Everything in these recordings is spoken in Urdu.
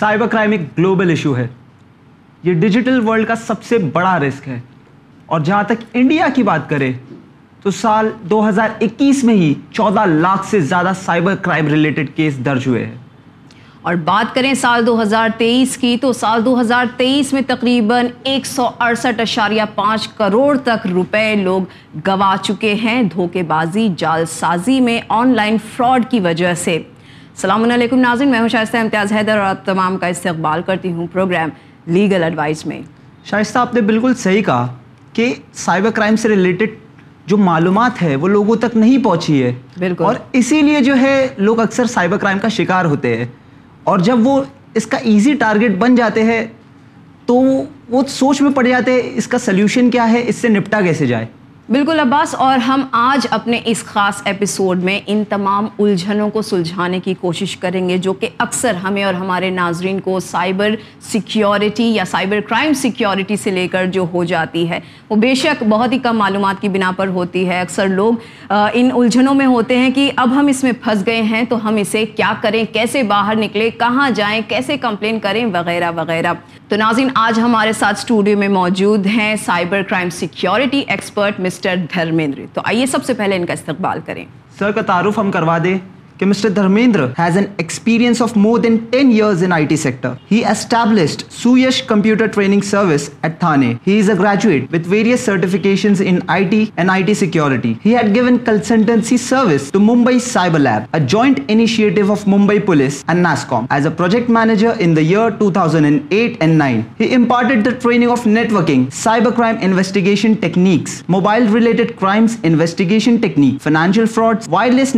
سائبر کرائم ایک گلوبل ایشو ہے۔ یہ ڈیجیٹل ورلڈ کا سب سے بڑا رسک ہے۔ اور جہاں تک انڈیا کی بات کریں، تو سال دو ہزار اکیس میں ہی چودہ لاکھ سے زیادہ سائبر کرائم ریلیٹڈ کیس درج ہوئے ہیں۔ اور بات کریں سال دو ہزار تیئیس کی، تو سال دو ہزار تیئیس میں تقریباً ایک سو اڑسٹھ اشاریہ پانچ کروڑ تک روپے لوگ گوا چکے ہیں۔ دھوکے بازی، جال سازی میں آن لائن فراڈ کی وجہ سے۔ السلام علیکم ناظرین میں ہوں شائستہ امتیاز حیدر اور آپ تمام کا استقبال کرتی ہوں پروگرام لیگل ایڈوائس میں۔ شائستہ آپ نے بالکل صحیح کہا کہ سائبر کرائم سے ریلیٹڈ جو معلومات ہے وہ لوگوں تک نہیں پہنچی ہے۔ بالکل۔ اور اسی لیے جو ہے لوگ اکثر سائبر کرائم کا شکار ہوتے ہیں۔ اور جب وہ اس کا ایزی ٹارگٹ بن جاتے ہیں تو وہ سوچ میں پڑ جاتے ہیں اس کا سلیوشن کیا ہے اس سے نپٹا کیسے جائے۔ بالکل عباس، اور ہم آج اپنے اس خاص ایپیسوڈ میں ان تمام الجھنوں کو سلجھانے کی کوشش کریں گے، جو کہ اکثر ہمیں اور ہمارے ناظرین کو سائبر سیکیورٹی یا سائبر کرائم سیکیورٹی سے لے کر جو ہو جاتی ہے، وہ بے شک بہت ہی کم معلومات کی بنا پر ہوتی ہے۔ اکثر لوگ ان الجھنوں میں ہوتے ہیں کہ اب ہم اس میں پھنس گئے ہیں، تو ہم اسے کیا کریں؟ کیسے باہر نکلے؟ کہاں جائیں؟ کیسے کمپلین کریں؟ وغیرہ وغیرہ۔ تو ناظرین، آج ہمارے ساتھ اسٹوڈیو میں موجود ہیں cyber crime security expert miss mister Dharmendra تو آئیے سب سے پہلے ان کا استقبال کریں۔ سر کا تعارف ہم کروا دیں۔ کہ mister Dharmendra has an experience of more than ten years in I T sector he established swish computer training service at Thane he is a graduate with various certifications in I T and I T security he had given consultancy service to Mumbai cyber lab a joint initiative of Mumbai police and NASSCOM as a project manager in the year two thousand and eight and nine he imparted the training of networking cyber crime investigation techniques mobile related crimes investigation technique financial fraud wireless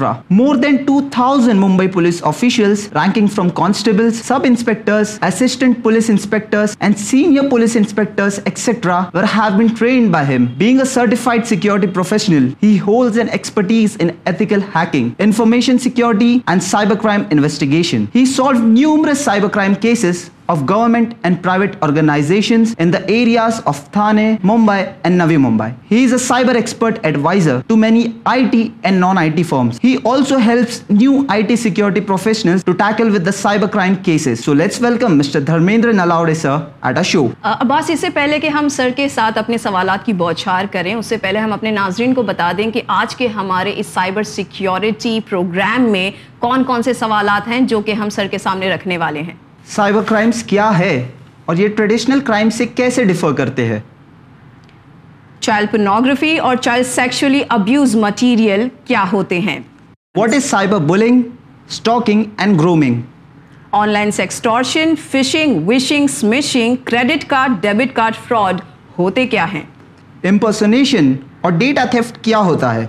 networking More than 2,000 Mumbai police officials ranking from constables, sub-inspectors, assistant police inspectors and senior police inspectors etc. were have been trained by him. Being a certified security professional, he holds an expertise in ethical hacking, information security and cybercrime investigation. He solved numerous cybercrime cases of government and private organizations in the areas of Thane, Mumbai and Navi Mumbai. He is a cyber expert advisor to many IT and non-IT firms. He also helps new IT security professionals to tackle with the cybercrime cases. So let's welcome Mr. Dharmendra Nalawade sir at our show. Abbas اس سے پہلے کہ ہم سر کے ساتھ اپنے سوالات کی بوچھار کریں اس سے پہلے ہم اپنے ناظرین کو بتا دیں کہ آج کے ہمارے اس سائبر سیکیورٹی پروگرام میں کون کون سے سوالات ہیں جو کہ ہم سر کے سامنے رکھنے والے ہیں سائبر کرائمس کیا ہے اور یہ ٹریڈیشنل کرائم سے کیسے ڈیفر کرتے ہیں؟ چائلڈ پورنوگرافی اور چائلڈ سیکشولی ابیوز مٹیریل کیا ہوتے ہیں؟ What is cyber bullying stalking and grooming? Online sextortion phishing vishing smishing credit card debit card fraud ہوتے کیا ہیں؟ امپرسونیشن اور ڈیٹا تھیفٹ کیا ہوتا ہے؟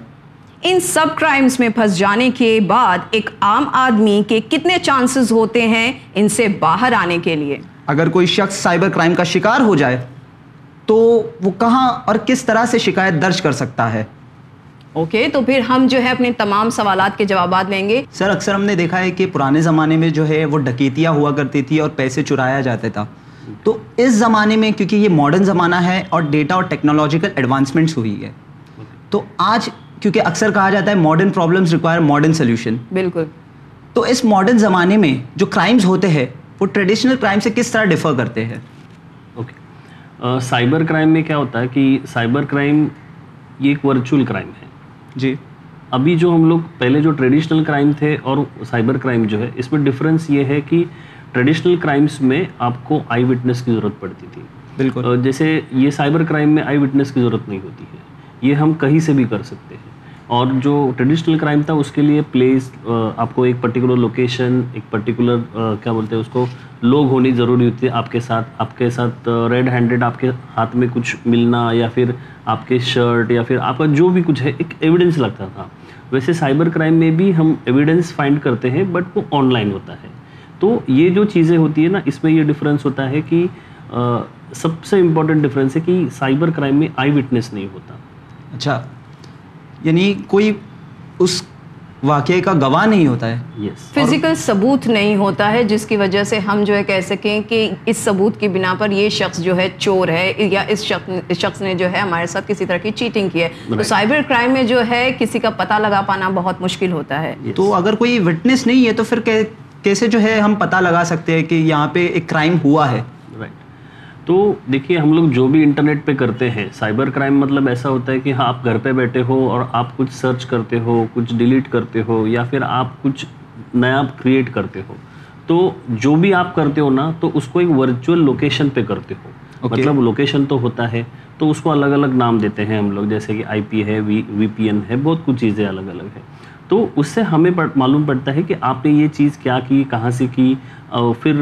ان سب کرائمز میں پھنس جانے کے بعد ایک عام آدمی کے کتنے چانسز ہوتے ہیں ان سے باہر آنے کے لیے؟ اگر کوئی شخص سائبر کرائم کا شکار ہو جائے تو وہ کہاں اور کس طرح سے شکایت درج کر سکتا ہے؟ اوکے تو پھر ہم جو ہے اپنے تمام سوالات کے جوابات لیں گے۔ سر اکثر ہم نے دیکھا ہے کہ پرانے زمانے میں جو ہے وہ ڈکیتیاں ہوا کرتی تھی اور پیسے چرایا جاتا تھا۔ تو اس زمانے میں کیونکہ یہ ماڈرن زمانہ ہے اور ڈیٹا اور ٹیکنالوجیکل ایڈوانسمنٹس ہوئی ہے۔ تو آج کیونکہ اکثر کہا جاتا ہے modern problems require modern solution بالکل۔ تو اس ماڈرن زمانے میں جو کرائمز ہوتے ہیں وہ ٹریڈیشنل کرائم سے کس طرح ڈیفر کرتے ہیں؟ اوکے سائبر کرائم میں کیا ہوتا ہے کہ سائبر کرائم یہ ایک ورچوئل کرائم ہے۔ جی۔ ابھی جو ہم لوگ پہلے جو ٹریڈیشنل کرائم تھے اور سائبر کرائم جو ہے اس میں ڈفرینس یہ ہے کہ ٹریڈیشنل کرائمس میں آپ کو آئی وٹنس کی ضرورت پڑتی تھی۔ بالکل۔ جیسے یہ سائبر کرائم میں آئی وٹنس کی ضرورت نہیں ہوتی ہے۔ یہ ہم کہیں سے بھی کر سکتے ہیں۔ اور جو ٹریڈیشنل کرائم تھا، اس کے لیے پلیس آپ کو ایک پرٹیکولر لوکیشن ایک پرٹیکولر کیا بولتے ہیں اس کو، لوگ ہونی ضروری ہوتی ہے آپ کے ساتھ۔ آپ کے ساتھ ریڈ ہینڈیڈ آپ کے ہاتھ میں کچھ ملنا یا پھر آپ کے شرٹ یا پھر آپ کا جو بھی کچھ ہے، ایک ایویڈنس لگتا تھا۔ ویسے سائبر کرائم میں بھی ہم ایویڈنس فائنڈ کرتے ہیں بٹ وہ آن لائن ہوتا ہے۔ تو یہ جو چیزیں ہوتی ہیں نا، اس میں یہ ڈفرینس ہوتا ہے کہ سب سے امپورٹنٹ ڈفرینس ہے کہ سائبر کرائم میں آئی وٹنس نہیں ہوتا۔ اچھا یعنی کوئی اس واقعے کا گواہ نہیں ہوتا ہے؟ فزیکل ثبوت نہیں ہوتا ہے جس کی وجہ سے ہم جو ہے کہہ سکیں کہ اس ثبوت کی بنا پر یہ شخص جو ہے چور ہے یا اس شخص نے جو ہے ہمارے ساتھ کسی طرح کی چیٹنگ کی ہے۔ تو سائبر کرائم میں جو ہے کسی کا پتہ لگا پانا بہت مشکل ہوتا ہے۔ تو اگر کوئی وٹنس نہیں ہے تو پھر تو دیکھیے ہم لوگ جو بھی انٹرنیٹ پہ کرتے ہیں سائبر کرائم مطلب ایسا ہوتا ہے کہ ہاں آپ گھر پہ بیٹھے ہو اور آپ کچھ سرچ کرتے ہو کچھ ڈیلیٹ کرتے ہو یا پھر آپ کچھ نیا کریٹ کرتے ہو۔ تو جو بھی آپ کرتے ہو نا تو اس کو ایک ورچوئل لوکیشن پہ کرتے ہو۔ مطلب لوکیشن تو ہوتا ہے تو اس کو الگ الگ نام دیتے ہیں ہم لوگ جیسے کہ آئی پی ہے وی پی این ہے بہت کچھ چیزیں الگ الگ ہیں۔ تو اس سے ہمیں معلوم پڑتا ہے کہ آپ نے یہ چیز کیا کی کہاں سے کی اور پھر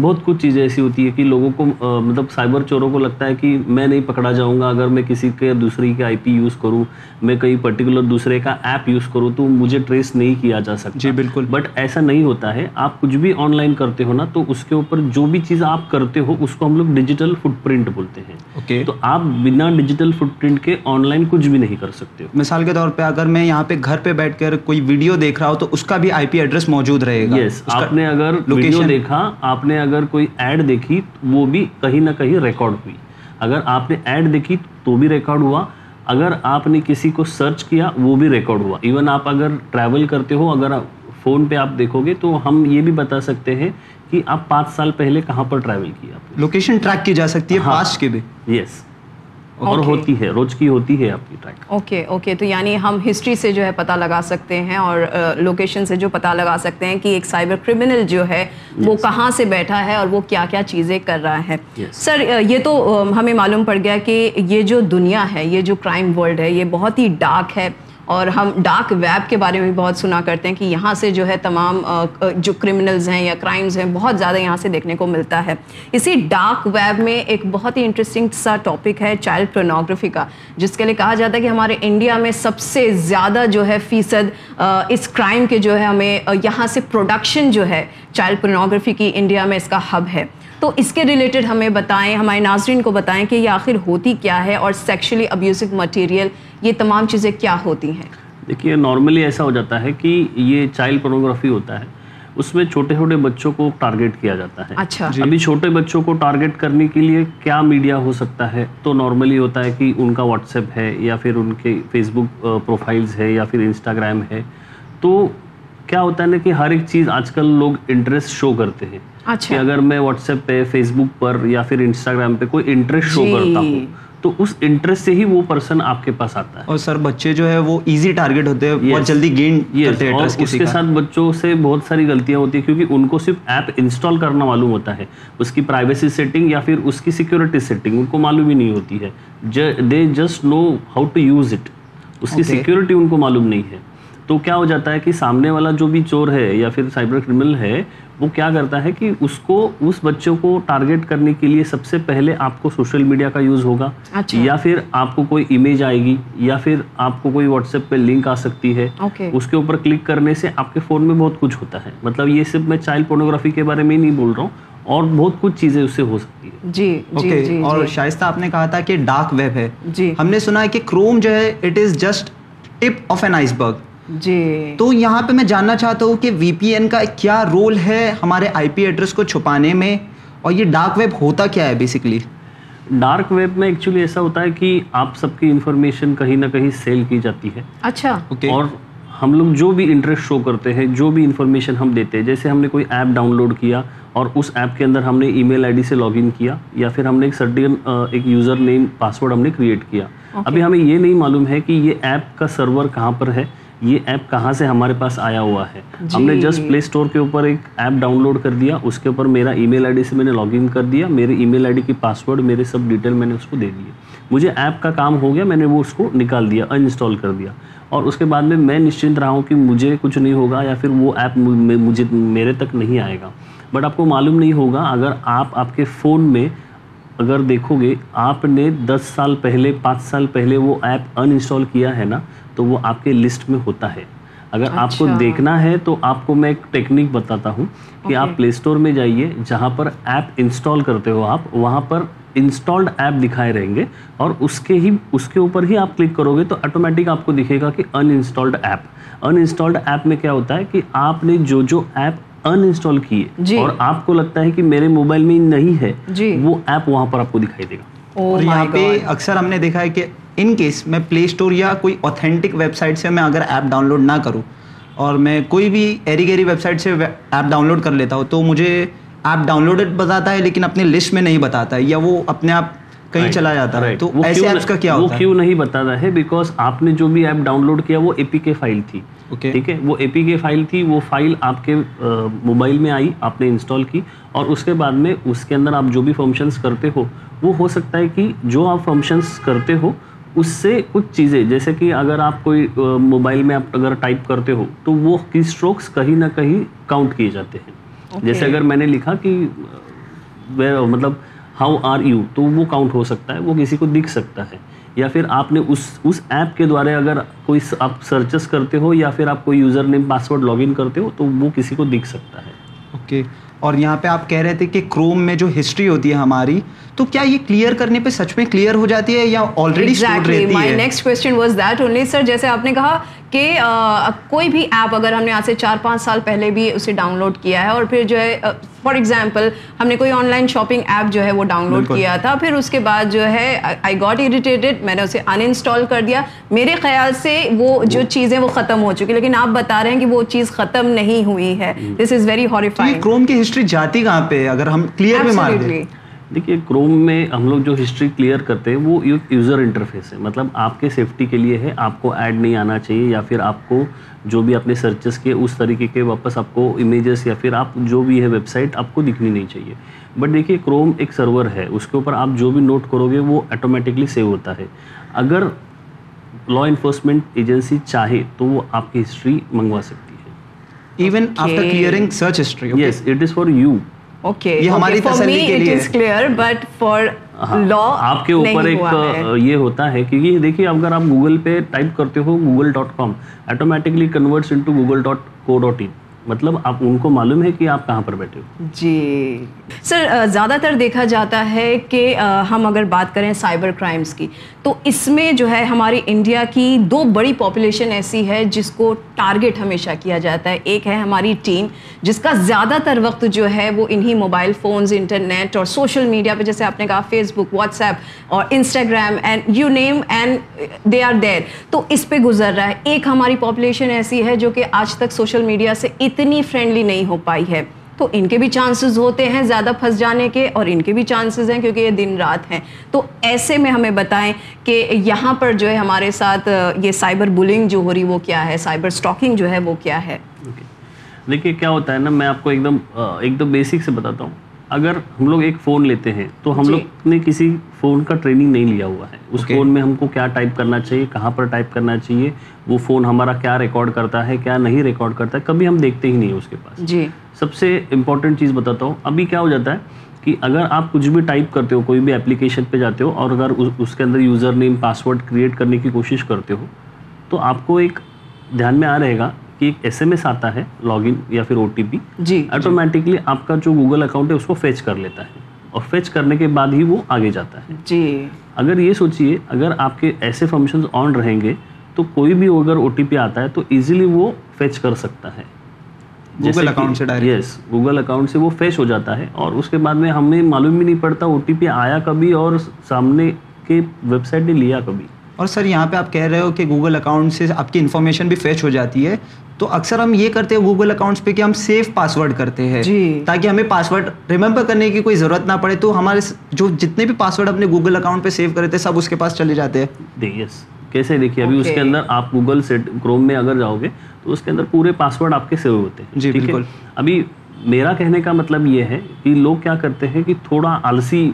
بہت کچھ چیزیں ایسی ہوتی ہے کہ لوگوں کو مطلب سائبر چوروں کو لگتا ہے کہ میں نہیں پکڑا جاؤں گا اگر میں کسی کے دوسری کا آئی پی یوز کروں میں کئی پرٹیکولر دوسرے کا ایپ یوز کروں تو مجھے ٹریس نہیں کیا جا سکتا۔ جی بالکل۔ بٹ ایسا نہیں ہوتا ہے۔ آپ کچھ بھی آن لائن کرتے ہو نا تو اس کے اوپر جو بھی چیز آپ کرتے ہو اس کو ہم لوگ ڈیجیٹل فٹ پرنٹ بولتے ہیں۔ Okay. تو آپ بنا ڈیجیٹل فٹ پرنٹ کے آن لائن کچھ بھی نہیں کر سکتے ہو۔ مثال کے طور پہ اگر میں یہاں پہ گھر پہ بیٹھ کر کوئی ویڈیو دیکھ رہا ہوں تو اس کا بھی آئی پی ایڈریس موجود رہے گا۔ یس yes, آپ نے اگر لوکیشن دیکھا آپ نے اگر کوئی ایڈ دیکھی تو وہ بھی کہیں نہ کہیں ریکارڈ ہوئی۔ اگر آپ نے ایڈ دیکھی تو بھی ریکارڈ ہوا۔ اگر آپ نے کسی کو سرچ کیا وہ بھی ریکارڈ ہوا۔ ایون آپ اگر ٹریول کرتے ہو اگر فون پہ آپ دیکھو گے تو ہم یہ بھی بتا سکتے ہیں کہ آپ پانچ سال پہلے کہاں پر ٹریول کیا لوکیشن ٹریک کی جا سکتی ہے ہاں۔ پاس کے بھی۔ یس اور ہوتی ہے روز کی ہوتی ہے آپ کی ٹریک اوکے اوکے تو یعنی ہم ہسٹری سے جو ہے پتہ لگا سکتے ہیں اور لوکیشن سے جو پتہ لگا سکتے ہیں کہ ایک سائبر کرمنل جو ہے وہ کہاں سے بیٹھا ہے اور وہ کیا کیا چیزیں کر رہا ہے۔ سر یہ تو ہمیں معلوم پڑ گیا کہ یہ جو دنیا ہے یہ جو کرائم ورلڈ ہے یہ بہت ہی ڈارک ہے۔ اور ہم ڈارک ویب کے بارے میں بھی بہت سنا کرتے ہیں کہ یہاں سے جو ہے تمام جو کرمنلز ہیں یا کرائمز ہیں، بہت زیادہ یہاں سے دیکھنے کو ملتا ہے۔ اسی ڈارک ویب میں ایک بہت ہی انٹرسٹنگ سا ٹاپک ہے چائلڈ پرنوگرافی کا، جس کے لیے کہا جاتا ہے کہ ہمارے انڈیا میں سب سے زیادہ جو ہے فیصد اس کرائم کے جو ہے ہمیں یہاں سے پروڈکشن جو ہے چائلڈ پرنوگرافی کی انڈیا میں اس کا ہب ہے۔ تو اس کے ریلیٹڈ ہمیں بتائیں ہمارے ناظرین کو بتائیں کہ یہ آخر ہوتی کیا ہے اور سیکشلی ابیوزو مٹیریل یہ تمام چیزیں کیا ہوتی ہیں؟ دیکھیے نارملی ایسا ہو جاتا ہے کہ یہ چائلڈ پورنوگرافی ہوتا ہے اس میں چھوٹے چھوٹے بچوں کو ٹارگیٹ کیا جاتا ہے۔ اچھا۔ جی۔ ابھی چھوٹے بچوں کو ٹارگیٹ کرنے کے لیے کیا میڈیا ہو سکتا ہے؟ تو نارملی ہوتا ہے کہ ان کا واٹس ایپ ہے یا پھر ان کے فیس بک پروفائلز ہے یا پھر انسٹاگرام ہے۔ تو کیا ہوتا ہے نا کہ ہر ایک چیز آج کل لوگ انٹرسٹ شو کرتے ہیں اچھا۔ کہ اگر میں واٹس ایپ پہ فیس بک پر یا پھر انسٹاگرام پہ کوئی انٹرسٹ شو جی۔ کرتا ہوں تو اس انٹرسٹ سے ہی وہ پرسن آپ کے پاس آتا ہے۔ اور سر بچے جو ہے وہ ایزی ٹارگیٹ ہوتے ہیں اور جلدی گین کرتے ہیں اس کے ساتھ بچوں سے بہت ساری غلطیاں ہوتی ہیں کیونکہ ان کو صرف ایپ انسٹال کرنا معلوم ہوتا ہے۔ اس کی پرائیویسی سیٹنگ یا پھر اس کی سیکیورٹی سیٹنگ ان کو معلوم ہی نہیں ہوتی ہے۔ They just know how to use it اس کی سیکیورٹی ان کو معلوم نہیں ہے۔ تو کیا ہو جاتا ہے کہ سامنے والا جو بھی چور ہے یا پھر سائبر کرمنل ہے وہ کیا کرتا ہے کہ اس کو اس بچوں کو ٹارگیٹ کرنے کے لیے سب سے پہلے آپ کو سوشل میڈیا کا یوز ہوگا۔ اچھا۔ یا پھر آپ کو کوئی امیج آئے گی یا پھر آپ کو کوئی واٹس ایپ پہ لنک آ سکتی ہے۔ اس کے اوپر کلک کرنے سے آپ کے فون میں بہت کچھ ہوتا ہے۔ مطلب یہ صرف میں چائلڈ پورنوگرافی کے بارے میں نہیں بول رہا ہوں اور بہت کچھ چیزیں اس سے ہو سکتی ہیں۔ جی, جی، اوکے جی، اور جی۔ شائستہ آپ نے کہا تھا کہ ڈارک ویب ہے۔ ہم نے سنا ہے کہ کروم جو ہے it is just tip of an iceberg جی۔ تو یہاں پہ میں جاننا چاہتا ہوں کہ وی پی این کا کیا رول ہے ہمارے آئی پی ایڈریس کو چھپانے میں؟ اور یہ ڈارک ویب ہوتا کیا ہے بیسکلی ڈارک ویب میں ایکچولی ایسا ہوتا ہے کہ آپ سب کی انفارمیشن کہیں نہ کہیں سیل کی جاتی ہے۔ اچھا۔ اور ہم لوگ جو بھی انٹرسٹ شو کرتے ہیں جو بھی انفارمیشن ہم دیتے ہیں جیسے ہم نے کوئی ایپ ڈاؤن لوڈ کیا اور اس ایپ کے اندر ہم نے ای میل آئی ڈی سے لاگ ان کیا یا پھر ہم نے ایک سرٹن ایک یوزر نیم پاسورڈ ہم نے کریٹ کیا۔ ابھی ہمیں یہ نہیں معلوم ہے کہ یہ ایپ کا سرور کہاں پر ہے۔ یہ ایپ کہاں سے ہمارے پاس آیا ہوا ہے؟ جی۔ ہم نے جسٹ پلے اسٹور کے اوپر ایک ایپ ڈاؤن لوڈ کر دیا اس کے اوپر میرا ای میل آئی ڈی سے میں نے لاگ ان کر دیا میرے ای میل آئی ڈی کی پاس ورڈ میرے سب ڈیٹیل میں نے اس کو دے دیے۔ مجھے ایپ کا کام ہو گیا میں نے وہ اس کو نکال دیا ان انسٹال کر دیا۔ اور اس کے بعد میں میں نشچنت رہا ہوں کہ مجھے کچھ نہیں ہوگا یا پھر وہ ایپ مجھے میرے تک نہیں آئے گا۔ بٹ آپ کو معلوم نہیں ہوگا اگر آپ آپ کے فون میں اگر دیکھو گے آپ نے دس سال پہلے پانچ سال پہلے وہ ایپ ان انسٹال کیا ہے نا تو وہ آپ کے لسٹ میں ہوتا ہے۔ اگر آپ کو اچھا۔ دیکھنا ہے تو آپ کو میں ایک ٹیکنیک بتاتا ہوں کہ آپ پلے اسٹور میں جائیے جہاں پر ایپ انسٹال کرتے ہو آپ وہاں پر انسٹالڈ ایپ دکھائے رہیں گے اور اس کے ہی اس کے اوپر ہی آپ کلک کرو گے تو آٹومیٹک آپ کو دکھے گا کہ ان انسٹالڈ ایپ ان انسٹالڈ ایپ میں کیا ہوتا ہے کہ آپ نے جو جو ایپ ان انسٹال کیے جی۔ اور آپ کو لگتا ہے کہ میرے موبائل میں نہیں ہے جی۔ وہ ایپ وہاں پر آپ کو دکھائی دے گا۔ oh اور یہاں پہ اکثر ہم نے دیکھا ہے کہ ان کیس میں پلے اسٹور یا کوئی اوتھینٹک ویب سائٹ سے میں اگر ایپ ڈاؤن لوڈ نہ کروں اور میں کوئی بھی ایری گیری ویب سائٹ سے ایپ ڈاؤن لوڈ کر لیتا ہوں تو مجھے ایپ ڈاؤن لوڈ بتاتا ہے لیکن اپنے لسٹ میں نہیں بتاتا ہے یا وہ اپنے آپ کہیں چلا جاتا ہے۔ تو ایسے ایپس کا کیا ہوتا ہے؟ وہ کیوں نہیں بتاتا ہے؟ بیکاز آپ نے جو بھی ایپ ڈاؤن لوڈ کیا وہ اے پی کے فائل تھی۔ ٹھیک ہے؟ وہ اے پی کے فائل تھی وہ فائل آپ کے موبائل میں آئی آپ نے انسٹال کی اور اس کے بعد میں اس کے اندر آپ جو بھی فنکشنس کرتے ہو وہ ہو سکتا ہے کہ جو آپ فنکشنس کرتے ہو اس سے کچھ چیزیں جیسے کہ اگر آپ کوئی موبائل میں آپ اگر ٹائپ کرتے ہو تو وہ کی اسٹروکس کہیں نہ کہیں کاؤنٹ کیے جاتے ہیں۔ جیسے اگر میں نے لکھا کہ مطلب ہاؤ آر یو تو وہ کاؤنٹ ہو سکتا ہے وہ کسی کو دکھ سکتا ہے۔ یا پھر آپ نے اس اس ایپ کے دوارا اگر کوئی آپ سرچز کرتے ہو یا پھر آپ کوئی user name password log in کرتے ہو تو وہ کسی کو دکھ سکتا ہے۔ اوکے۔ اور یہاں پہ آپ کہہ رہے تھے کہ کروم میں جو ہسٹری ہوتی ہے ہماری تو کیا یہ کلیئر کرنے پہ سچ میں کلیئر ہو جاتی ہے یا آلریڈی ہے؟ Next question was that only sir جیسے آپ نے کہا کہ کوئی بھی ایپ اگر ہم نے آج سے چار پانچ سال پہلے بھی اسے ڈاؤن لوڈ کیا ہے اور پھر جو ہے فار ایگزامپل ہم نے کوئی آن لائن شاپنگ ایپ جو ہے وہ ڈاؤن لوڈ کیا تھا پھر اس کے بعد جو ہے آئی گاٹ اریٹیڈ میں نے اسے ان انسٹال کر دیا۔ میرے خیال سے وہ جو چیزیں وہ ختم ہو چکی لیکن آپ بتا رہے ہیں کہ وہ چیز ختم نہیں ہوئی ہے۔ This is very horrifying Chrome کی ہسٹری جاتی کہاں پہ اگر ہم کلیئر بھی مار دیں۔ دیکھیے کروم میں ہم لوگ جو ہسٹری کلیئر کرتے ہیں وہ یوزر انٹرفیس ہے۔ مطلب آپ کے سیفٹی کے لیے ہے آپ کو ایڈ نہیں آنا چاہیے یا پھر آپ کو جو بھی اپنے سرچز کے اس طریقے کے واپس آپ کو امیجز یا پھر آپ جو بھی ہے ویب سائٹ آپ کو دکھنی نہیں چاہیے۔ بٹ دیکھیے کروم ایک سرور ہے اس کے اوپر آپ جو بھی نوٹ کرو گے وہ آٹومیٹکلی سیو ہوتا ہے۔ اگر لا انفورسمنٹ ایجنسی چاہے تو وہ آپ کی ہسٹری منگوا سکتی ہے۔ Even after clearing search history yes it is for you یہ ہماری تسلی کے لیے کلیئر بٹ فار لا آپ کے اوپر ایک یہ ہوتا ہے کیونکہ دیکھیے اگر آپ گوگل پہ ٹائپ کرتے ہو Google dot com automatically converts into Google dot co dot in مطلب آپ ان کو معلوم ہے کہ آپ کہاں پر بیٹھے ہو؟ جی۔ سر زیادہ تر دیکھا جاتا ہے کہ ہم اگر بات کریں سائبر کرائمس کی تو اس میں جو ہے ہماری انڈیا کی دو بڑی پاپولیشن ایسی ہے جس کو ٹارگٹ ہمیشہ کیا جاتا ہے۔ ایک ہے ہماری ٹیم جس کا زیادہ تر وقت جو ہے وہ انہی موبائل فونز انٹرنیٹ اور سوشل میڈیا پہ جیسے آپ نے کہا فیس بک واٹس ایپ اور Instagram and you name and they are there تو اس پہ گزر رہا ہے۔ ایک ہماری پاپولیشن ایسی ہے جو کہ آج تک سوشل میڈیا سے اتنی فرینڈلی نہیں ہو پائی ہے۔ تو ان کے بھی چانسز ہوتے ہیں زیادہ پھنس جانے کے اور ان کے بھی چانسز ہیں کیونکہ یہ دن رات ہیں۔ تو ایسے میں ہمیں بتائیں کہ یہاں پر جو ہے ہمارے ساتھ یہ سائبر بلنگ جو ہو رہی وہ کیا ہے؟ سائبر اسٹاکنگ جو ہے وہ کیا ہے؟ دیکھیے کیا ہوتا ہے نا، میں آپ کو ایک دم ایک دم بیسک سے بتاتا ہوں۔ اگر ہم لوگ ایک فون لیتے ہیں تو ہم لوگ نے کسی فون کا ٹریننگ نہیں لیا ہوا ہے۔ اس فون میں ہم کو کیا ٹائپ کرنا چاہیے کہاں پر ٹائپ کرنا چاہیے وہ فون ہمارا کیا ریکارڈ کرتا ہے کیا نہیں ریکارڈ کرتا ہے کبھی ہم دیکھتے ہی نہیں اس کے پاس۔ جی۔ سب سے امپورٹنٹ چیز بتاتا ہوں ابھی کیا ہو جاتا ہے کہ اگر آپ کچھ بھی ٹائپ کرتے ہو کوئی بھی اپلیکیشن پہ جاتے ہو اور اگر اس کے اندر یوزر نیم پاسورڈ کریٹ کرنے کی کوشش کرتے ہو تو آپ کو ایک دھیان میں آ رہے گا کہ ایک ایس ایم ایس آتا ہے لاگ ان یا پھر او ٹی پی جی آٹومیٹکلی آپ کا جو گوگل اکاؤنٹ ہے اس کو فیچ کر لیتا ہے اور فیچ کرنے کے بعد ہی وہ آگے جاتا ہے۔ جی۔ اگر یہ سوچیے اگر آپ کے ایسے فنکشنز آن رہیں گے تو کوئی بھی اگر او ٹی پی آتا ہے تو ایزیلی وہ فیچ کر سکتا ہے۔ گوگل اکاؤنٹ سے یس گوگل اکاؤنٹ سے وہ فیچ ہو جاتا ہے اور اس کے بعد میں ہمیں معلوم بھی نہیں پڑتا او ٹی پی آیا کبھی اور سامنے کے ویب سائٹ نے لیا کبھی۔ اور سر یہاں پہ آپ کہہ رہے ہو کہ گوگل اکاؤنٹ سے آپ کی انفارمیشن بھی فیچ ہو جاتی ہے تو اکثر ہم یہ کرتے ہیں گوگل اکاؤنٹس پہ کہ ہم سیف پاس ورڈ کرتے ہیں جی۔ تاکہ ہمیں پاس ورڈ ریممبر کرنے کی کوئی ضرورت نہ پڑے تو ہمارے جو جتنے بھی پاس ورڈ اپنے گوگل اکاؤنٹ پہ سیو کرے تھے سب اس کے پاس چلے جاتے ہیں۔ یس کیسے دیکھیے ابھی اس کے اندر آپ گوگل سیٹ کروم میں اگر جاؤ گے تو اس کے اندر پورے پاس ورڈ آپ کے سیو ہوتے ہیں جی بالکل۔ ابھی میرا کہنے کا مطلب یہ ہے کہ لوگ کیا کرتے ہیں کہ تھوڑا آلسی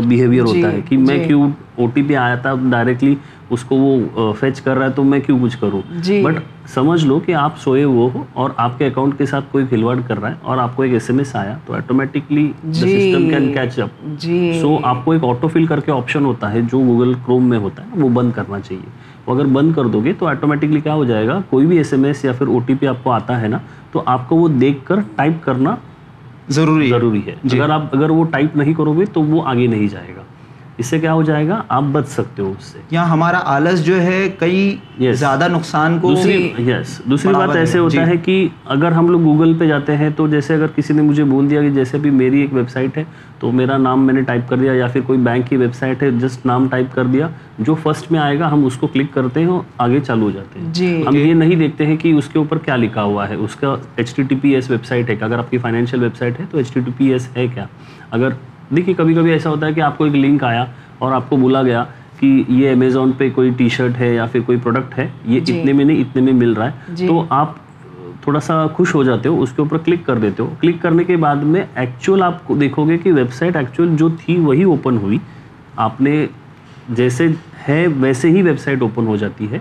بیہیویئر ہوتا ہے کہ میں کیوں او ٹی پی آیا تھا ڈائریکٹلی اس کو وہ فیچ کر رہا ہے تو میں کیوں کچھ کروں؟ بٹ سمجھ لو کہ آپ سوئے ہوئے ہو اور آپ کے اکاؤنٹ کے ساتھ کوئی کھلواڑ کر رہا ہے اور آپ کو ایک ایس ایم ایس آیا تو automatically system can catch up so آپ کو ایک آٹو فل کر کے آپشن ہوتا ہے جو گوگل کروم میں ہوتا ہے وہ بند کرنا چاہیے۔ وہ اگر بند کر دو گے تو آٹومیٹکلی کیا ہو جائے گا کوئی بھی ایس ایم ایس یا پھر او ٹی پی آپ کو آتا ہے نا تو آپ کو وہ دیکھ کر ٹائپ کرنا ضروری ضروری ہے۔ اگر آپ اگر وہ ٹائپ نہیں کرو گے تو وہ آگے نہیں جائے گا۔ اس سے کیا ہو جائے گا آپ بچ سکتے ہو اس سے یہاں ہمارا آلس جو ہے کئی. زیادہ نقصان کو دوسری یس دوسری بات ایسے. ہوتا جی. ہے کہ اگر ہم لوگ گوگل پہ جاتے ہیں تو جیسے اگر کسی نے مجھے بول دیا کہ جیسے بھی میری ایک ویب سائٹ ہے تو میرا نام میں نے ٹائپ کر دیا یا پھر کوئی بینک کی ویب سائٹ ہے جسٹ نام ٹائپ کر دیا جو فرسٹ میں آئے گا ہم اس کو کلک کرتے ہیں اور آگے چالو ہو جاتے ہیں جی ہم یہ نہیں دیکھتے ہیں کہ اس کے اوپر کیا لکھا ہوا ہے اس کا H T T P S website ہے کہ اگر آپ کی فائنینشیل ویب سائٹ ہے تو H T T P S ہے کیا اگر دیکھیے کبھی کبھی ایسا ہوتا ہے کہ آپ کو ایک لنک آیا اور آپ کو بولا گیا کہ یہ امیزون پہ کوئی ٹی شرٹ ہے یا پھر کوئی پروڈکٹ ہے یہ جی. اتنے میں نہیں اتنے میں مل رہا ہے۔ جی. تو آپ تھوڑا سا خوش ہو جاتے ہو اس کے اوپر کلک کر دیتے ہو۔ کلک کرنے کے بعد میں ایکچوئل آپ کو دیکھو گے کہ ویب سائٹ ایکچوئل جو تھی وہی اوپن ہوئی۔ آپ نے جیسے ہے ویسے ہی ویب سائٹ اوپن ہو جاتی ہے۔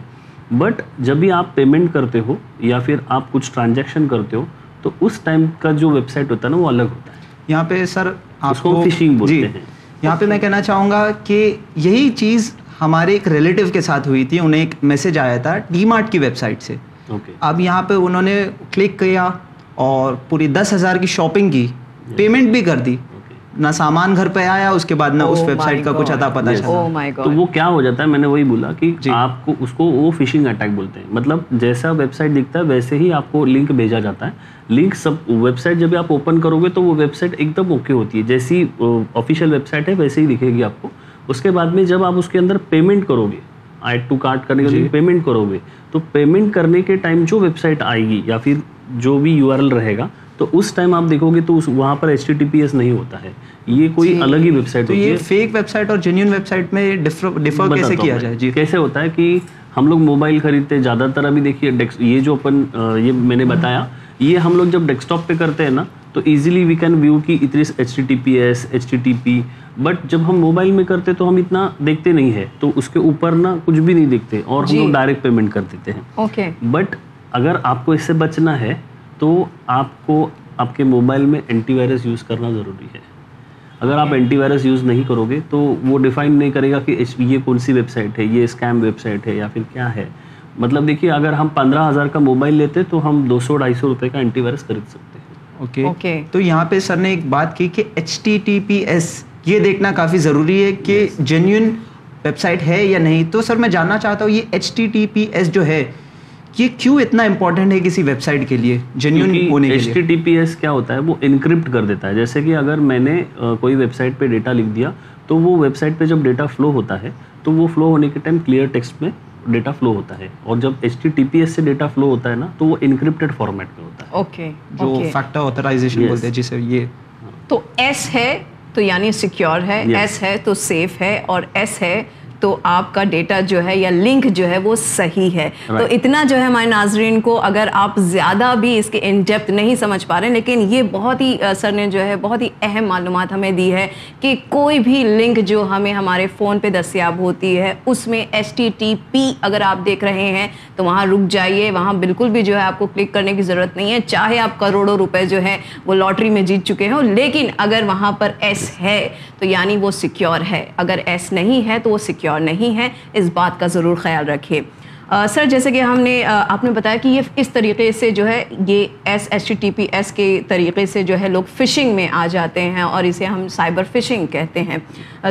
بٹ جب بھی آپ پیمنٹ کرتے ہو یا پھر آپ کچھ ٹرانزیکشن کرتے ہو تو اس ٹائم کا جو ویب سائٹ ہوتا ہے نا وہ الگ ہوتا ہے۔ یہاں پہ سر اس کو phishing بولتے جی ہیں. یہاں پہ میں کہنا چاہوں گا کہ یہی چیز ہمارے ایک ریلیٹیو کے ساتھ ہوئی تھی انہیں ایک میسج آیا تھا ڈی مارٹ کی ویب سائٹ سے اب یہاں پہ انہوں نے کلک کیا اور پوری دس ہزار کی شاپنگ کی پیمنٹ بھی کر دی۔ نہ سامان گھر پہ آیا اس کے بعد نہ اس Oh ویب my سائٹ کا کچھ. اتا پتہ Yes. چلا۔ مائی تو وہ کیا ہو جاتا ہے؟ میں نے وہی بولا کہ جی۔ آپ کو اس کو وہ فشنگ اٹیک بولتے ہیں۔ مطلب جیسا ویب سائٹ دکھتا ہے ویسے ہی آپ کو لنک بھیجا جاتا ہے۔ لنک سب ویب سائٹ جب آپ اوپن کرو گے تو وہ ویب سائٹ ایک دم اوکے ہوتی ہے۔ جیسی آفیشیل ویب سائٹ ہے ویسے ہی دکھے گی آپ کو۔ اس کے بعد میں جب آپ اس کے اندر پیمنٹ کرو گے ایڈ ٹو کارٹ کرنے کے لیے پیمنٹ کرو گے تو پیمنٹ کرنے کے ٹائم جو ویب سائٹ آئے گی یا پھر جو بھی یو آر ایل رہے گا تو اس ٹائم آپ دیکھو گے تو وہاں پر H T T P S نہیں ہوتا ہے۔ یہ کوئی الگ ہی ویب سائٹ ہوتی ہے۔ فیک ویب سائٹ اور جینیون ویب سائٹ میں ڈفر کیسے کیا. جائے؟ جی۔ کیسے ہوتا ہے کہ ہم لوگ موبائل خریدتے ہیں زیادہ تر ابھی دیکھیے یہ جو اپن یہ میں نے بتایا یہ ہم لوگ جب ڈیسک ٹاپ پہ کرتے ہیں نا تو ایزیلی وی کین ویو کی اتنی H T T P S H T T P but جب ہم موبائل میں کرتے تو ہم اتنا دیکھتے نہیں ہے۔ تو اس کے اوپر نا کچھ بھی نہیں دیکھتے اور ہم جی. لوگ ڈائریکٹ پیمنٹ کر دیتے ہیں۔ بٹ اگر آپ کو اس سے بچنا ہے تو آپ کو آپ کے موبائل میں اینٹی وائرس یوز کرنا ضروری ہے۔ اگر آپ اینٹی وائرس یوز نہیں کرو گے تو وہ ڈیفائن نہیں کرے گا کہ یہ کون سی ویب سائٹ ہے یہ اسکیم ویب سائٹ ہے یا پھر کیا ہے۔ مطلب دیکھیے اگر ہم پندرہ ہزار کا موبائل لیتے تو ہم دو سو ڈھائی سو روپے کا اینٹی وائرس خرید سکتے ہیں۔ اوکے۔ اوکے۔ تو یہاں پہ سر نے ایک بات کی کہ H T T P S یہ دیکھنا کافی ضروری ہے کہ جینیون ویب سائٹ ہے یا نہیں۔ تو سر میں جاننا چاہتا ہوں یہ H T T P S جو ہے یہ کیوں اتنا امپورٹنٹ ہے کسی ویب سائٹ کے لیے؟ جینیون ہونے کے لیے۔ ٹی ٹی پی ایس کیا ہوتا ہے؟ وہ انکرپٹ کر دیتا ہے۔ جیسے کہ اگر میں نے کوئی ویب سائٹ پہ ڈیٹا لکھ دیا تو وہ ویب سائٹ پہ جب ڈیٹا فلو ہوتا ہے تو وہ فلو ہونے کے ٹائم کلیئر ٹیکسٹ میں ڈیٹا فلو ہوتا ہے۔ اور جب H T T P S سے ڈیٹا فلو ہوتا ہے نا تو وہ انکرپٹیڈ فارمیٹ میں ہوتا ہے۔ اوکے جو فیکٹر آتھرائزیشن. بولتے ہیں جسے یہ۔ تو ایس ہے تو یعنی سیکیور ہے. ایس ہے تو سیف ہے اور ایس ہے تو آپ کا ڈیٹا جو ہے یا لنک جو ہے وہ صحیح ہے۔ تو. اتنا جو ہے ہمارے ناظرین کو اگر آپ زیادہ بھی اس کے ان ڈیپتھ نہیں سمجھ پا رہے ہیں لیکن یہ بہت ہی سر نے جو ہے بہت ہی اہم معلومات ہمیں دی ہے کہ کوئی بھی لنک جو ہمیں ہمارے فون پہ دستیاب ہوتی ہے اس میں ایچ ٹی ٹی پی اگر آپ دیکھ رہے ہیں تو وہاں رک جائیے۔ وہاں بالکل بھی جو ہے آپ کو کلک کرنے کی ضرورت نہیں ہے۔ چاہے آپ کروڑوں روپے جو ہے وہ لاٹری میں جیت چکے ہوں لیکن اگر وہاں پر ایس ہے تو یعنی وہ سیکیور ہے۔ اگر ایس نہیں ہے تو وہ سیکیور نہیں ہے اس بات کا ضرور خیال رکھیے آ، سر جیسے کہ ہم نے آپ نے بتایا کہ یہ اس طریقے سے جو ہے یہ S H T T P S طریقے سے جو ہے لوگ فشنگ میں آ جاتے ہیں اور اسے ہم سائبر فشنگ کہتے ہیں۔